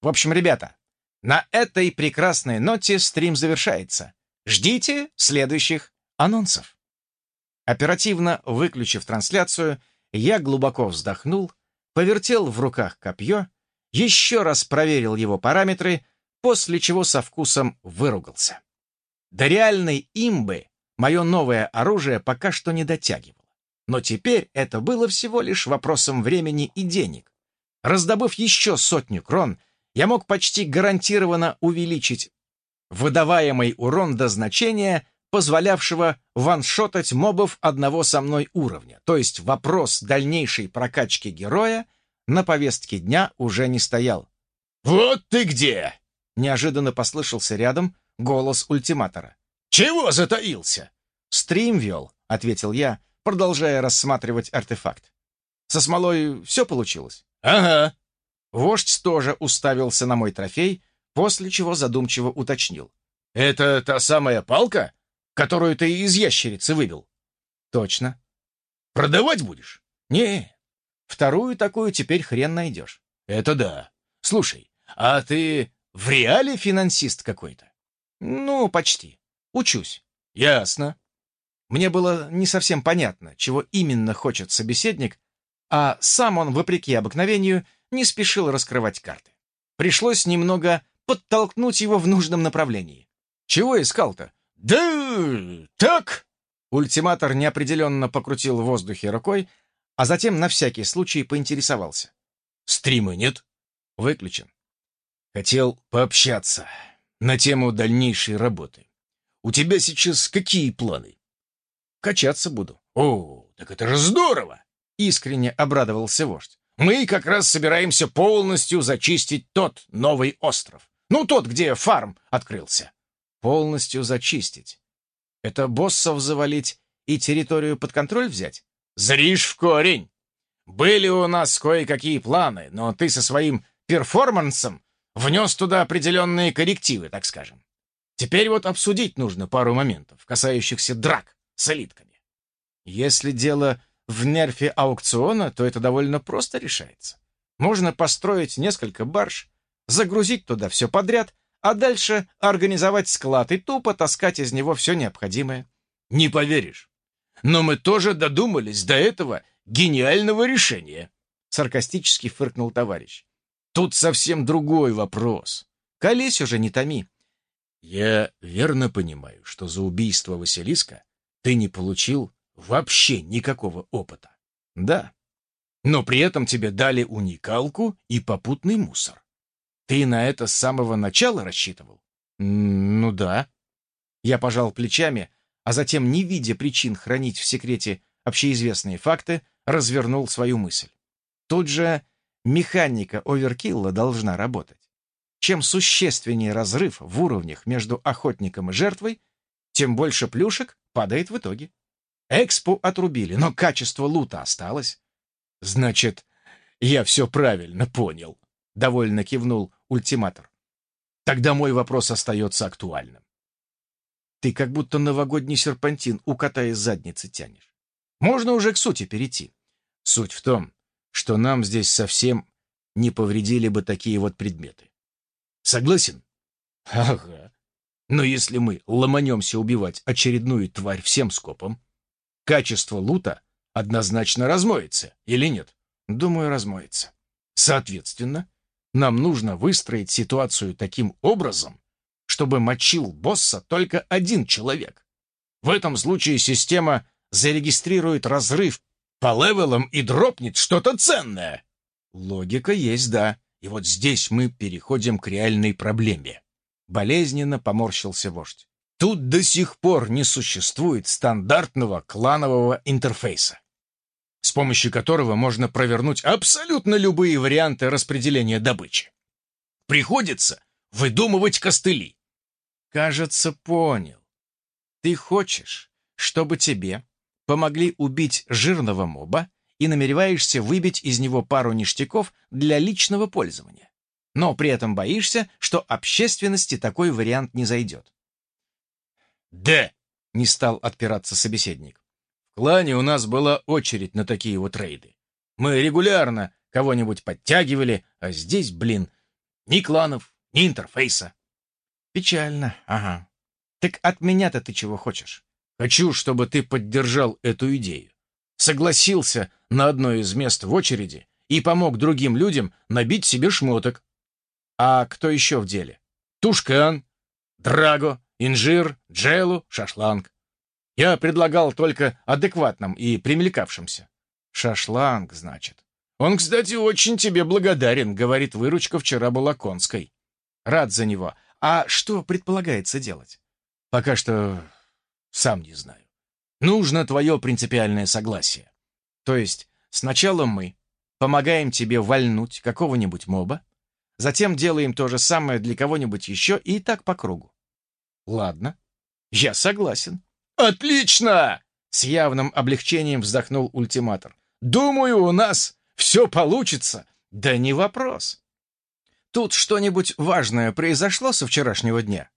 В общем, ребята, на этой прекрасной ноте стрим завершается. Ждите следующих анонсов. Оперативно выключив трансляцию, я глубоко вздохнул, повертел в руках копье, еще раз проверил его параметры, после чего со вкусом выругался. До реальной имбы мое новое оружие пока что не дотягивало. Но теперь это было всего лишь вопросом времени и денег. Раздобыв еще сотню крон, я мог почти гарантированно увеличить выдаваемый урон до значения, позволявшего ваншотать мобов одного со мной уровня. То есть вопрос дальнейшей прокачки героя на повестке дня уже не стоял. «Вот ты где!» — неожиданно послышался рядом голос ультиматора. «Чего затаился?» «Стрим вел», — ответил я, продолжая рассматривать артефакт. «Со смолой все получилось?» «Ага». Вождь тоже уставился на мой трофей, после чего задумчиво уточнил. «Это та самая палка, которую ты из ящерицы выбил?» «Точно». «Продавать будешь?» «Не, вторую такую теперь хрен найдешь». «Это да. Слушай, а ты в реале финансист какой-то?» «Ну, почти. Учусь». «Ясно. Мне было не совсем понятно, чего именно хочет собеседник, а сам он, вопреки обыкновению, не спешил раскрывать карты. Пришлось немного подтолкнуть его в нужном направлении. Чего искал-то? Да так! Ультиматор неопределенно покрутил в воздухе рукой, а затем на всякий случай поинтересовался. Стрима нет? Выключен. Хотел пообщаться на тему дальнейшей работы. У тебя сейчас какие планы? Качаться буду. О, так это же здорово! Искренне обрадовался вождь. Мы как раз собираемся полностью зачистить тот новый остров. Ну, тот, где фарм открылся. Полностью зачистить. Это боссов завалить и территорию под контроль взять? Зришь в корень. Были у нас кое-какие планы, но ты со своим перформансом внес туда определенные коррективы, так скажем. Теперь вот обсудить нужно пару моментов, касающихся драк с элитками. Если дело в нерфе аукциона, то это довольно просто решается. Можно построить несколько барж, загрузить туда все подряд, а дальше организовать склад и тупо таскать из него все необходимое. Не поверишь. Но мы тоже додумались до этого гениального решения. Саркастически фыркнул товарищ. Тут совсем другой вопрос. Колесь уже не томи. Я верно понимаю, что за убийство Василиска ты не получил вообще никакого опыта. Да. Но при этом тебе дали уникалку и попутный мусор. Ты на это с самого начала рассчитывал? Ну да. Я пожал плечами, а затем, не видя причин хранить в секрете общеизвестные факты, развернул свою мысль. Тут же механика оверкилла должна работать. Чем существеннее разрыв в уровнях между охотником и жертвой, тем больше плюшек падает в итоге. Экспу отрубили, но качество лута осталось. Значит, я все правильно понял, — довольно кивнул ультиматор. Тогда мой вопрос остается актуальным. Ты как будто новогодний серпантин у кота из задницы тянешь. Можно уже к сути перейти. Суть в том, что нам здесь совсем не повредили бы такие вот предметы. Согласен? Ага. Но если мы ломанемся убивать очередную тварь всем скопом, качество лута однозначно размоется, или нет? Думаю, размоется. Соответственно, нам нужно выстроить ситуацию таким образом, чтобы мочил босса только один человек. В этом случае система зарегистрирует разрыв по левелам и дропнет что-то ценное. Логика есть, да. И вот здесь мы переходим к реальной проблеме. Болезненно поморщился вождь. Тут до сих пор не существует стандартного кланового интерфейса, с помощью которого можно провернуть абсолютно любые варианты распределения добычи. Приходится выдумывать костыли. Кажется, понял. Ты хочешь, чтобы тебе помогли убить жирного моба и намереваешься выбить из него пару ништяков для личного пользования. Но при этом боишься, что общественности такой вариант не зайдет. «Да!» — не стал отпираться собеседник. «В клане у нас была очередь на такие вот рейды. Мы регулярно кого-нибудь подтягивали, а здесь, блин, ни кланов, ни интерфейса». «Печально, ага. Так от меня-то ты чего хочешь?» «Хочу, чтобы ты поддержал эту идею. Согласился на одно из мест в очереди и помог другим людям набить себе шмоток». «А кто еще в деле?» «Тушкан, Драго, инжир, джелу, шашланг. Я предлагал только адекватным и примелькавшимся. Шашланг, значит. Он, кстати, очень тебе благодарен, говорит, выручка вчера была конской. Рад за него. А что предполагается делать? Пока что Сам не знаю. Нужно твое принципиальное согласие. То есть сначала мы помогаем тебе вальнуть какого-нибудь моба, затем делаем то же самое для кого-нибудь еще и так по кругу. Ладно, я согласен. Отлично! С явным облегчением вздохнул ультиматор. Думаю, у нас все получится. Да не вопрос. Тут что-нибудь важное произошло со вчерашнего дня?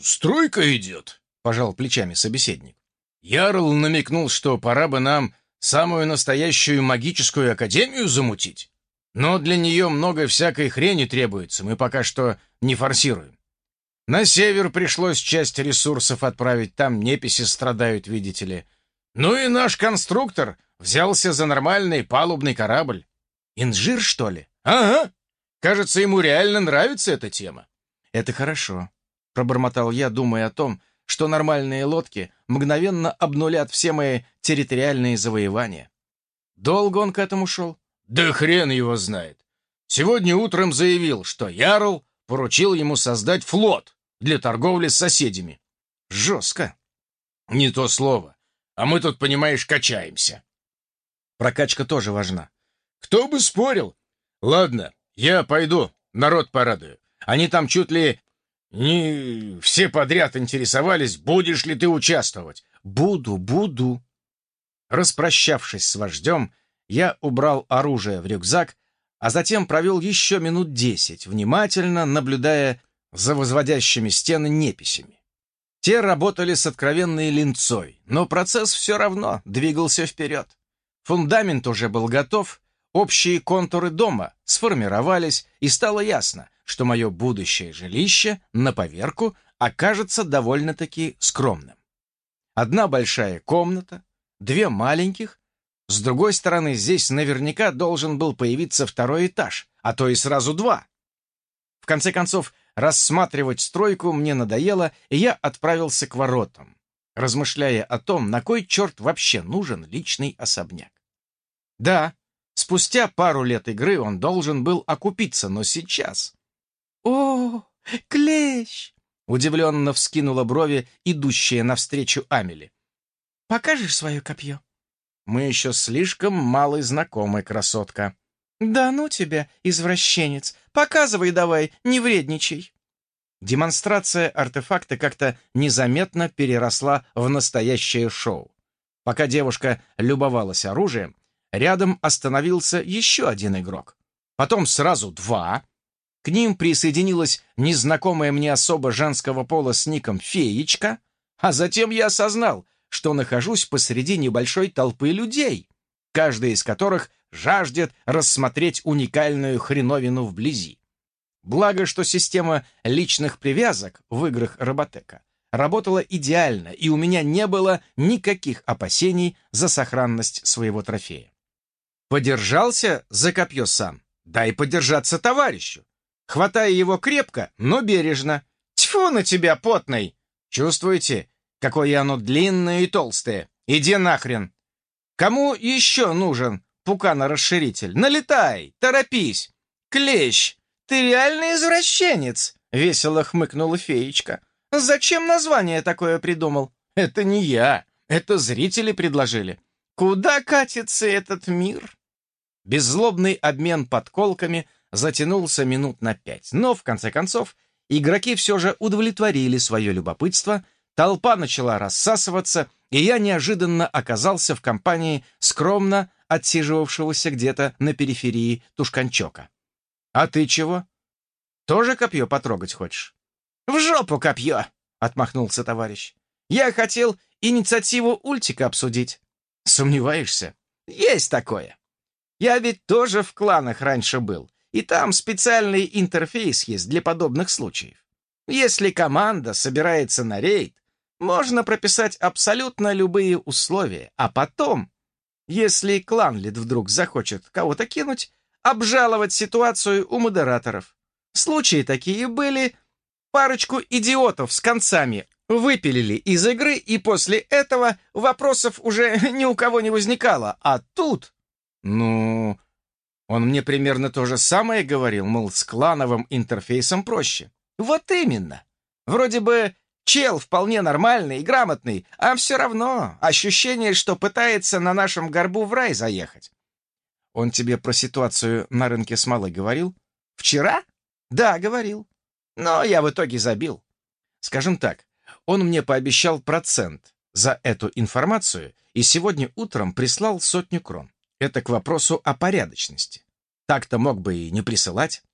«Стройка идет», — пожал плечами собеседник. Ярл намекнул, что пора бы нам самую настоящую магическую академию замутить. Но для нее много всякой хрени требуется, мы пока что не форсируем. На север пришлось часть ресурсов отправить, там неписи страдают, видите ли. Ну и наш конструктор взялся за нормальный палубный корабль. Инжир, что ли? Ага. Кажется, ему реально нравится эта тема. Это хорошо, пробормотал я, думая о том, что нормальные лодки мгновенно обнулят все мои территориальные завоевания. Долго он к этому шел? Да хрен его знает. Сегодня утром заявил, что Ярл поручил ему создать флот для торговли с соседями. Жестко. Не то слово. А мы тут, понимаешь, качаемся. Прокачка тоже важна. Кто бы спорил? Ладно, я пойду, народ порадую. Они там чуть ли не все подряд интересовались, будешь ли ты участвовать. Буду, буду. Распрощавшись с вождем, я убрал оружие в рюкзак, а затем провел еще минут десять, внимательно наблюдая за возводящими стены неписями. Те работали с откровенной линцой, но процесс все равно двигался вперед. Фундамент уже был готов, общие контуры дома сформировались, и стало ясно, что мое будущее жилище на поверку окажется довольно-таки скромным. Одна большая комната, две маленьких, с другой стороны здесь наверняка должен был появиться второй этаж, а то и сразу два. В конце концов, рассматривать стройку мне надоело, и я отправился к воротам, размышляя о том, на кой черт вообще нужен личный особняк. Да, спустя пару лет игры он должен был окупиться, но сейчас... «О, клещ!» — удивленно вскинула брови идущая навстречу Амели. «Покажешь свое копье?» «Мы еще слишком малый знакомы, красотка». «Да ну тебя, извращенец! Показывай давай, не вредничай!» Демонстрация артефакта как-то незаметно переросла в настоящее шоу. Пока девушка любовалась оружием, рядом остановился еще один игрок. Потом сразу два. К ним присоединилась незнакомая мне особо женского пола с ником «Феечка», а затем я осознал, что нахожусь посреди небольшой толпы людей, каждый из которых жаждет рассмотреть уникальную хреновину вблизи. Благо, что система личных привязок в играх Роботека работала идеально, и у меня не было никаких опасений за сохранность своего трофея. Подержался за копье сам, дай подержаться товарищу. Хватая его крепко, но бережно. Тьфу на тебя, потный! Чувствуете, какое оно длинное и толстое? Иди нахрен! Кому еще нужен пукана-расширитель? Налетай, торопись! Клещ, ты реальный извращенец! Весело хмыкнула феечка. Зачем название такое придумал? Это не я, это зрители предложили. Куда катится этот мир? Беззлобный обмен подколками затянулся минут на пять, но, в конце концов, игроки все же удовлетворили свое любопытство, толпа начала рассасываться, и я неожиданно оказался в компании скромно отсиживавшегося где-то на периферии Тушканчока. «А ты чего? Тоже копье потрогать хочешь?» «В жопу копье!» — отмахнулся товарищ. «Я хотел инициативу Ультика обсудить». «Сомневаешься?» «Есть такое. Я ведь тоже в кланах раньше был, и там специальный интерфейс есть для подобных случаев. Если команда собирается на рейд, можно прописать абсолютно любые условия, а потом, если кланлит вдруг захочет кого-то кинуть, обжаловать ситуацию у модераторов. Случаи такие были. Парочку идиотов с концами выпилили из игры, и после этого вопросов уже ни у кого не возникало. А тут... Ну, он мне примерно то же самое говорил, мол, с клановым интерфейсом проще. Вот именно. Вроде бы Чел вполне нормальный и грамотный, а все равно ощущение, что пытается на нашем горбу в рай заехать. Он тебе про ситуацию на рынке смолы говорил? Вчера? Да, говорил. Но я в итоге забил. Скажем так, он мне пообещал процент за эту информацию и сегодня утром прислал сотню крон. Это к вопросу о порядочности. Так-то мог бы и не присылать.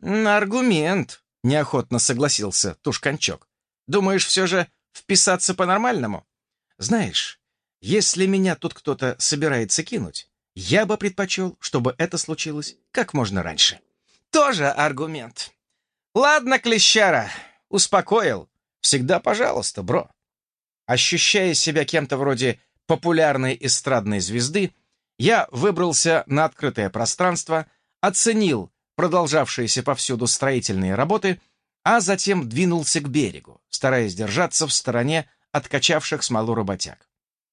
«Аргумент», — неохотно согласился Тушканчок. «Думаешь, все же вписаться по-нормальному? Знаешь, если меня тут кто-то собирается кинуть, я бы предпочел, чтобы это случилось как можно раньше». «Тоже аргумент. Ладно, клещара, успокоил. Всегда пожалуйста, бро». Ощущая себя кем-то вроде популярной эстрадной звезды, я выбрался на открытое пространство, оценил продолжавшиеся повсюду строительные работы, а затем двинулся к берегу, стараясь держаться в стороне от качавших смолу работяг.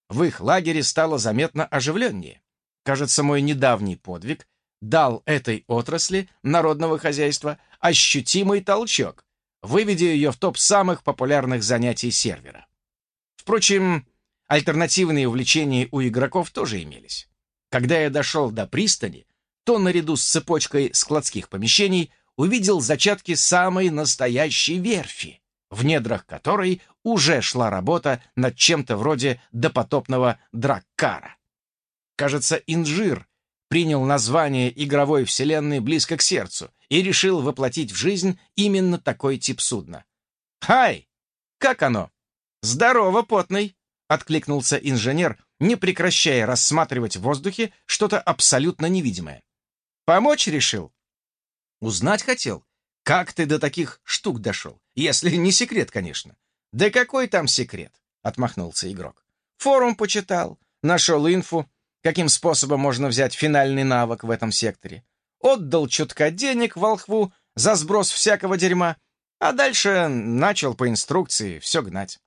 В их лагере стало заметно оживленнее. Кажется, мой недавний подвиг дал этой отрасли народного хозяйства ощутимый толчок, выведя ее в топ самых популярных занятий сервера. Впрочем, альтернативные увлечения у игроков тоже имелись. Когда я дошел до пристани, то наряду с цепочкой складских помещений увидел зачатки самой настоящей верфи, в недрах которой уже шла работа над чем-то вроде допотопного драккара. Кажется, Инжир принял название игровой вселенной близко к сердцу и решил воплотить в жизнь именно такой тип судна. «Хай! Как оно?» «Здорово, потный!» — откликнулся инженер, не прекращая рассматривать в воздухе что-то абсолютно невидимое. «Помочь решил?» «Узнать хотел, как ты до таких штук дошел, если не секрет, конечно». «Да какой там секрет?» — отмахнулся игрок. «Форум почитал, нашел инфу, каким способом можно взять финальный навык в этом секторе. Отдал чутка денег волхву за сброс всякого дерьма, а дальше начал по инструкции все гнать.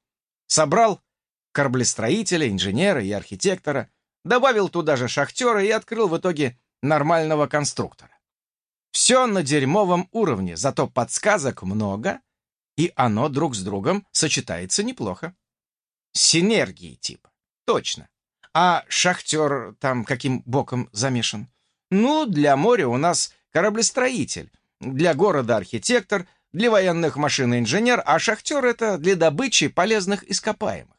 Собрал кораблестроителя, инженера и архитектора, добавил туда же шахтера и открыл в итоге нормального конструктора. Все на дерьмовом уровне, зато подсказок много, и оно друг с другом сочетается неплохо. Синергии типа, точно. А шахтер там каким боком замешан? Ну, для моря у нас кораблестроитель, для города архитектор, для военных машин инженер, а шахтер — это для добычи полезных ископаемых.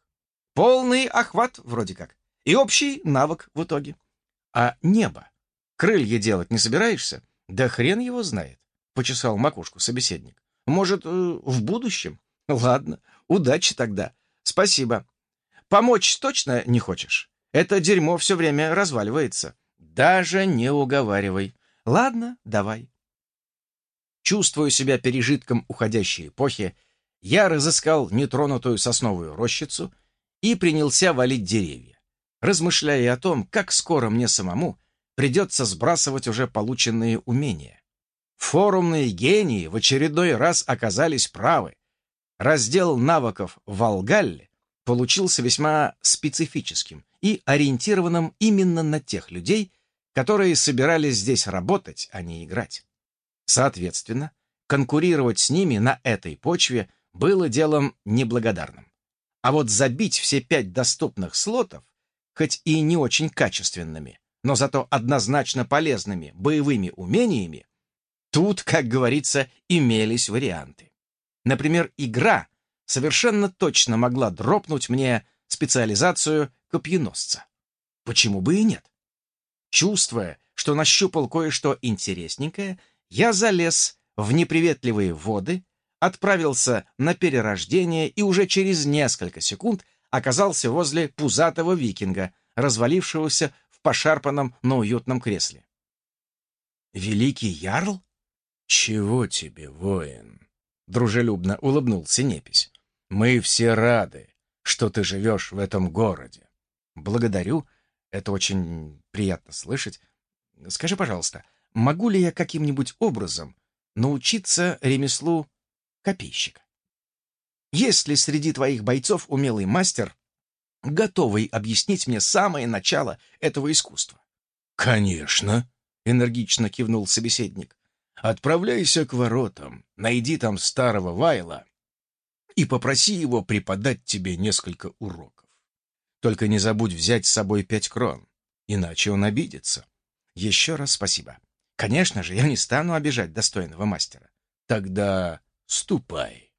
Полный охват вроде как. И общий навык в итоге. А небо? Крылья делать не собираешься? Да хрен его знает, почесал макушку собеседник. Может, э, в будущем? Ладно, удачи тогда. Спасибо. Помочь точно не хочешь? Это дерьмо все время разваливается. Даже не уговаривай. Ладно, давай. Чувствуя себя пережитком уходящей эпохи, я разыскал нетронутую сосновую рощицу — и принялся валить деревья, размышляя о том, как скоро мне самому придется сбрасывать уже полученные умения. Форумные гении в очередной раз оказались правы. Раздел навыков в Волгалле получился весьма специфическим и ориентированным именно на тех людей, которые собирались здесь работать, а не играть. Соответственно, конкурировать с ними на этой почве было делом неблагодарным. А вот забить все пять доступных слотов, хоть и не очень качественными, но зато однозначно полезными боевыми умениями, тут, как говорится, имелись варианты. Например, игра совершенно точно могла дропнуть мне специализацию копьеносца. Почему бы и нет? Чувствуя, что нащупал кое-что интересненькое, я залез в неприветливые воды, отправился на перерождение и уже через несколько секунд оказался возле пузатого викинга, развалившегося пошарпанном, но уютном кресле. «Великий Ярл? Чего тебе, воин?» — дружелюбно улыбнулся Непись. «Мы все рады, что ты живешь в этом городе. Благодарю, это очень приятно слышать. Скажи, пожалуйста, могу ли я каким-нибудь образом научиться ремеслу копейщика. Есть ли среди твоих бойцов умелый мастер, готовый объяснить мне самое начало этого искусства? Конечно, энергично кивнул собеседник. Отправляйся к воротам, найди там старого Вайла и попроси его преподать тебе несколько уроков. Только не забудь взять с собой пять крон, иначе он обидится. Еще раз спасибо. Конечно же, я не стану обижать достойного мастера. Тогда ступай.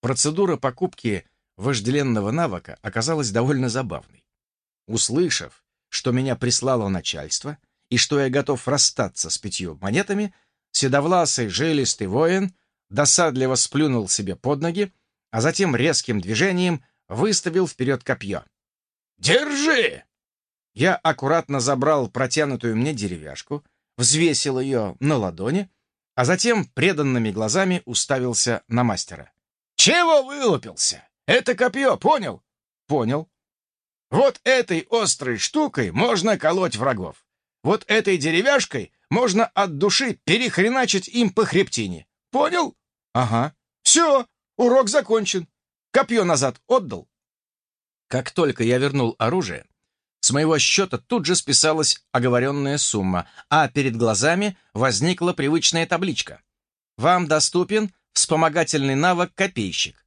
Процедура покупки вожделенного навыка оказалась довольно забавной. Услышав, что меня прислало начальство и что я готов расстаться с пятью монетами, седовласый жилистый воин досадливо сплюнул себе под ноги, а затем резким движением выставил вперед копье. «Держи!» Я аккуратно забрал протянутую мне деревяшку, взвесил ее на ладони, а затем преданными глазами уставился на мастера. «Чего вылупился? Это копье, понял?» «Понял». «Вот этой острой штукой можно колоть врагов. Вот этой деревяшкой можно от души перехреначить им по хребтине. Понял?» «Ага». «Все, урок закончен. Копье назад отдал?» Как только я вернул оружие, с моего счета тут же списалась оговоренная сумма, а перед глазами возникла привычная табличка. Вам доступен вспомогательный навык «Копейщик».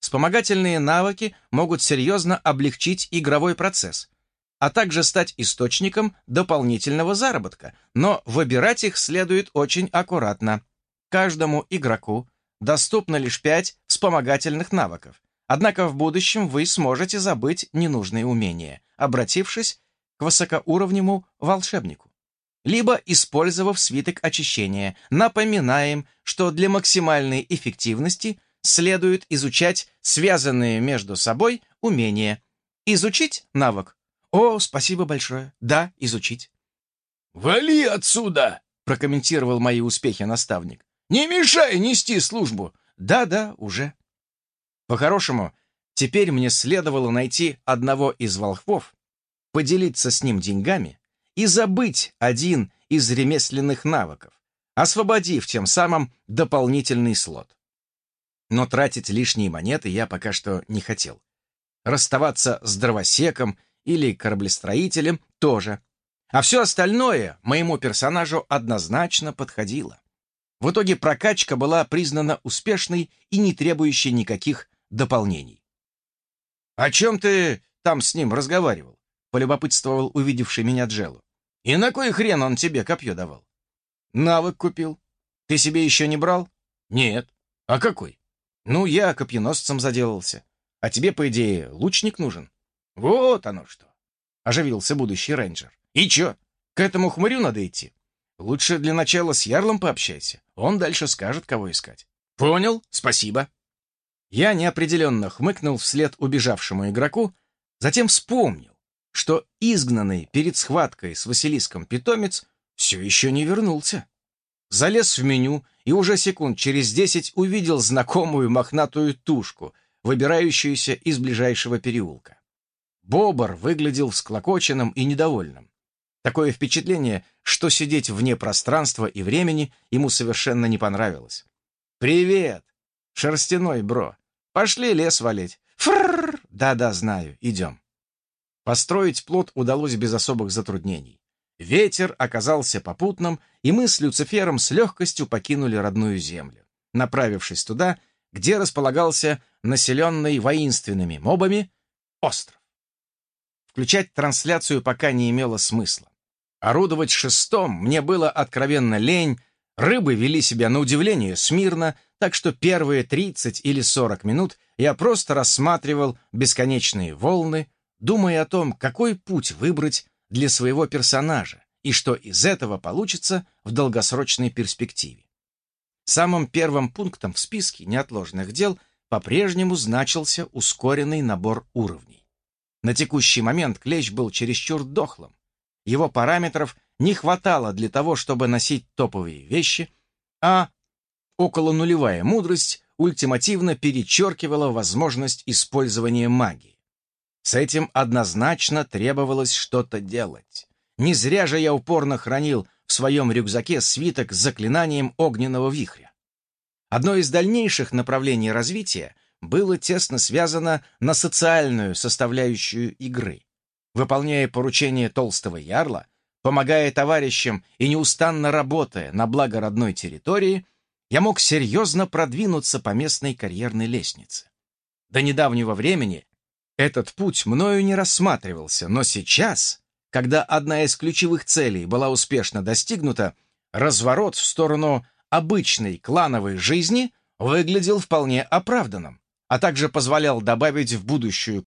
Вспомогательные навыки могут серьезно облегчить игровой процесс, а также стать источником дополнительного заработка, но выбирать их следует очень аккуратно. Каждому игроку доступно лишь пять вспомогательных навыков, Однако в будущем вы сможете забыть ненужные умения, обратившись к высокоуровневому волшебнику. Либо использовав свиток очищения, напоминаем, что для максимальной эффективности следует изучать связанные между собой умения. Изучить навык? О, спасибо большое. Да, изучить. «Вали отсюда!» — прокомментировал мои успехи наставник. «Не мешай нести службу!» «Да-да, уже». По-хорошему, теперь мне следовало найти одного из волхвов, поделиться с ним деньгами и забыть один из ремесленных навыков, освободив тем самым дополнительный слот. Но тратить лишние монеты я пока что не хотел. Расставаться с дровосеком или кораблестроителем тоже. А все остальное моему персонажу однозначно подходило. В итоге прокачка была признана успешной и не требующей никаких дополнений. «О чем ты там с ним разговаривал?» — полюбопытствовал увидевший меня Джеллу. «И на кой хрен он тебе копье давал?» «Навык купил. Ты себе еще не брал?» «Нет. А какой?» «Ну, я копьеносцем заделался. А тебе, по идее, лучник нужен?» «Вот оно что!» — оживился будущий рейнджер. «И чё, к этому хмырю надо идти? Лучше для начала с Ярлом пообщайся. Он дальше скажет, кого искать». «Понял, спасибо». Я неопределенно хмыкнул вслед убежавшему игроку, затем вспомнил, что изгнанный перед схваткой с Василиском питомец все еще не вернулся. Залез в меню и уже секунд через десять увидел знакомую мохнатую тушку, выбирающуюся из ближайшего переулка. Бобр выглядел всклокоченным и недовольным. Такое впечатление, что сидеть вне пространства и времени ему совершенно не понравилось. «Привет, шерстяной бро!» Пошли лес валить. Фрррр! Да-да, знаю, идем. Построить плод удалось без особых затруднений. Ветер оказался попутным, и мы с Люцифером с легкостью покинули родную землю, направившись туда, где располагался населенный воинственными мобами остров. Включать трансляцию пока не имело смысла. Орудовать шестом мне было откровенно лень, рыбы вели себя на удивление смирно, так что первые 30 или 40 минут я просто рассматривал бесконечные волны, думая о том, какой путь выбрать для своего персонажа и что из этого получится в долгосрочной перспективе. Самым первым пунктом в списке неотложных дел по-прежнему значился ускоренный набор уровней. На текущий момент клещ был чересчур дохлым. Его параметров не хватало для того, чтобы носить топовые вещи, а Около нулевая мудрость ультимативно перечеркивала возможность использования магии. С этим однозначно требовалось что-то делать. Не зря же я упорно хранил в своем рюкзаке свиток с заклинанием огненного вихря. Одно из дальнейших направлений развития было тесно связано на социальную составляющую игры. Выполняя поручения толстого ярла, помогая товарищам и неустанно работая на благо родной территории, я мог серьезно продвинуться по местной карьерной лестнице. До недавнего времени этот путь мною не рассматривался, но сейчас, когда одна из ключевых целей была успешно достигнута, разворот в сторону обычной клановой жизни выглядел вполне оправданным, а также позволял добавить в будущую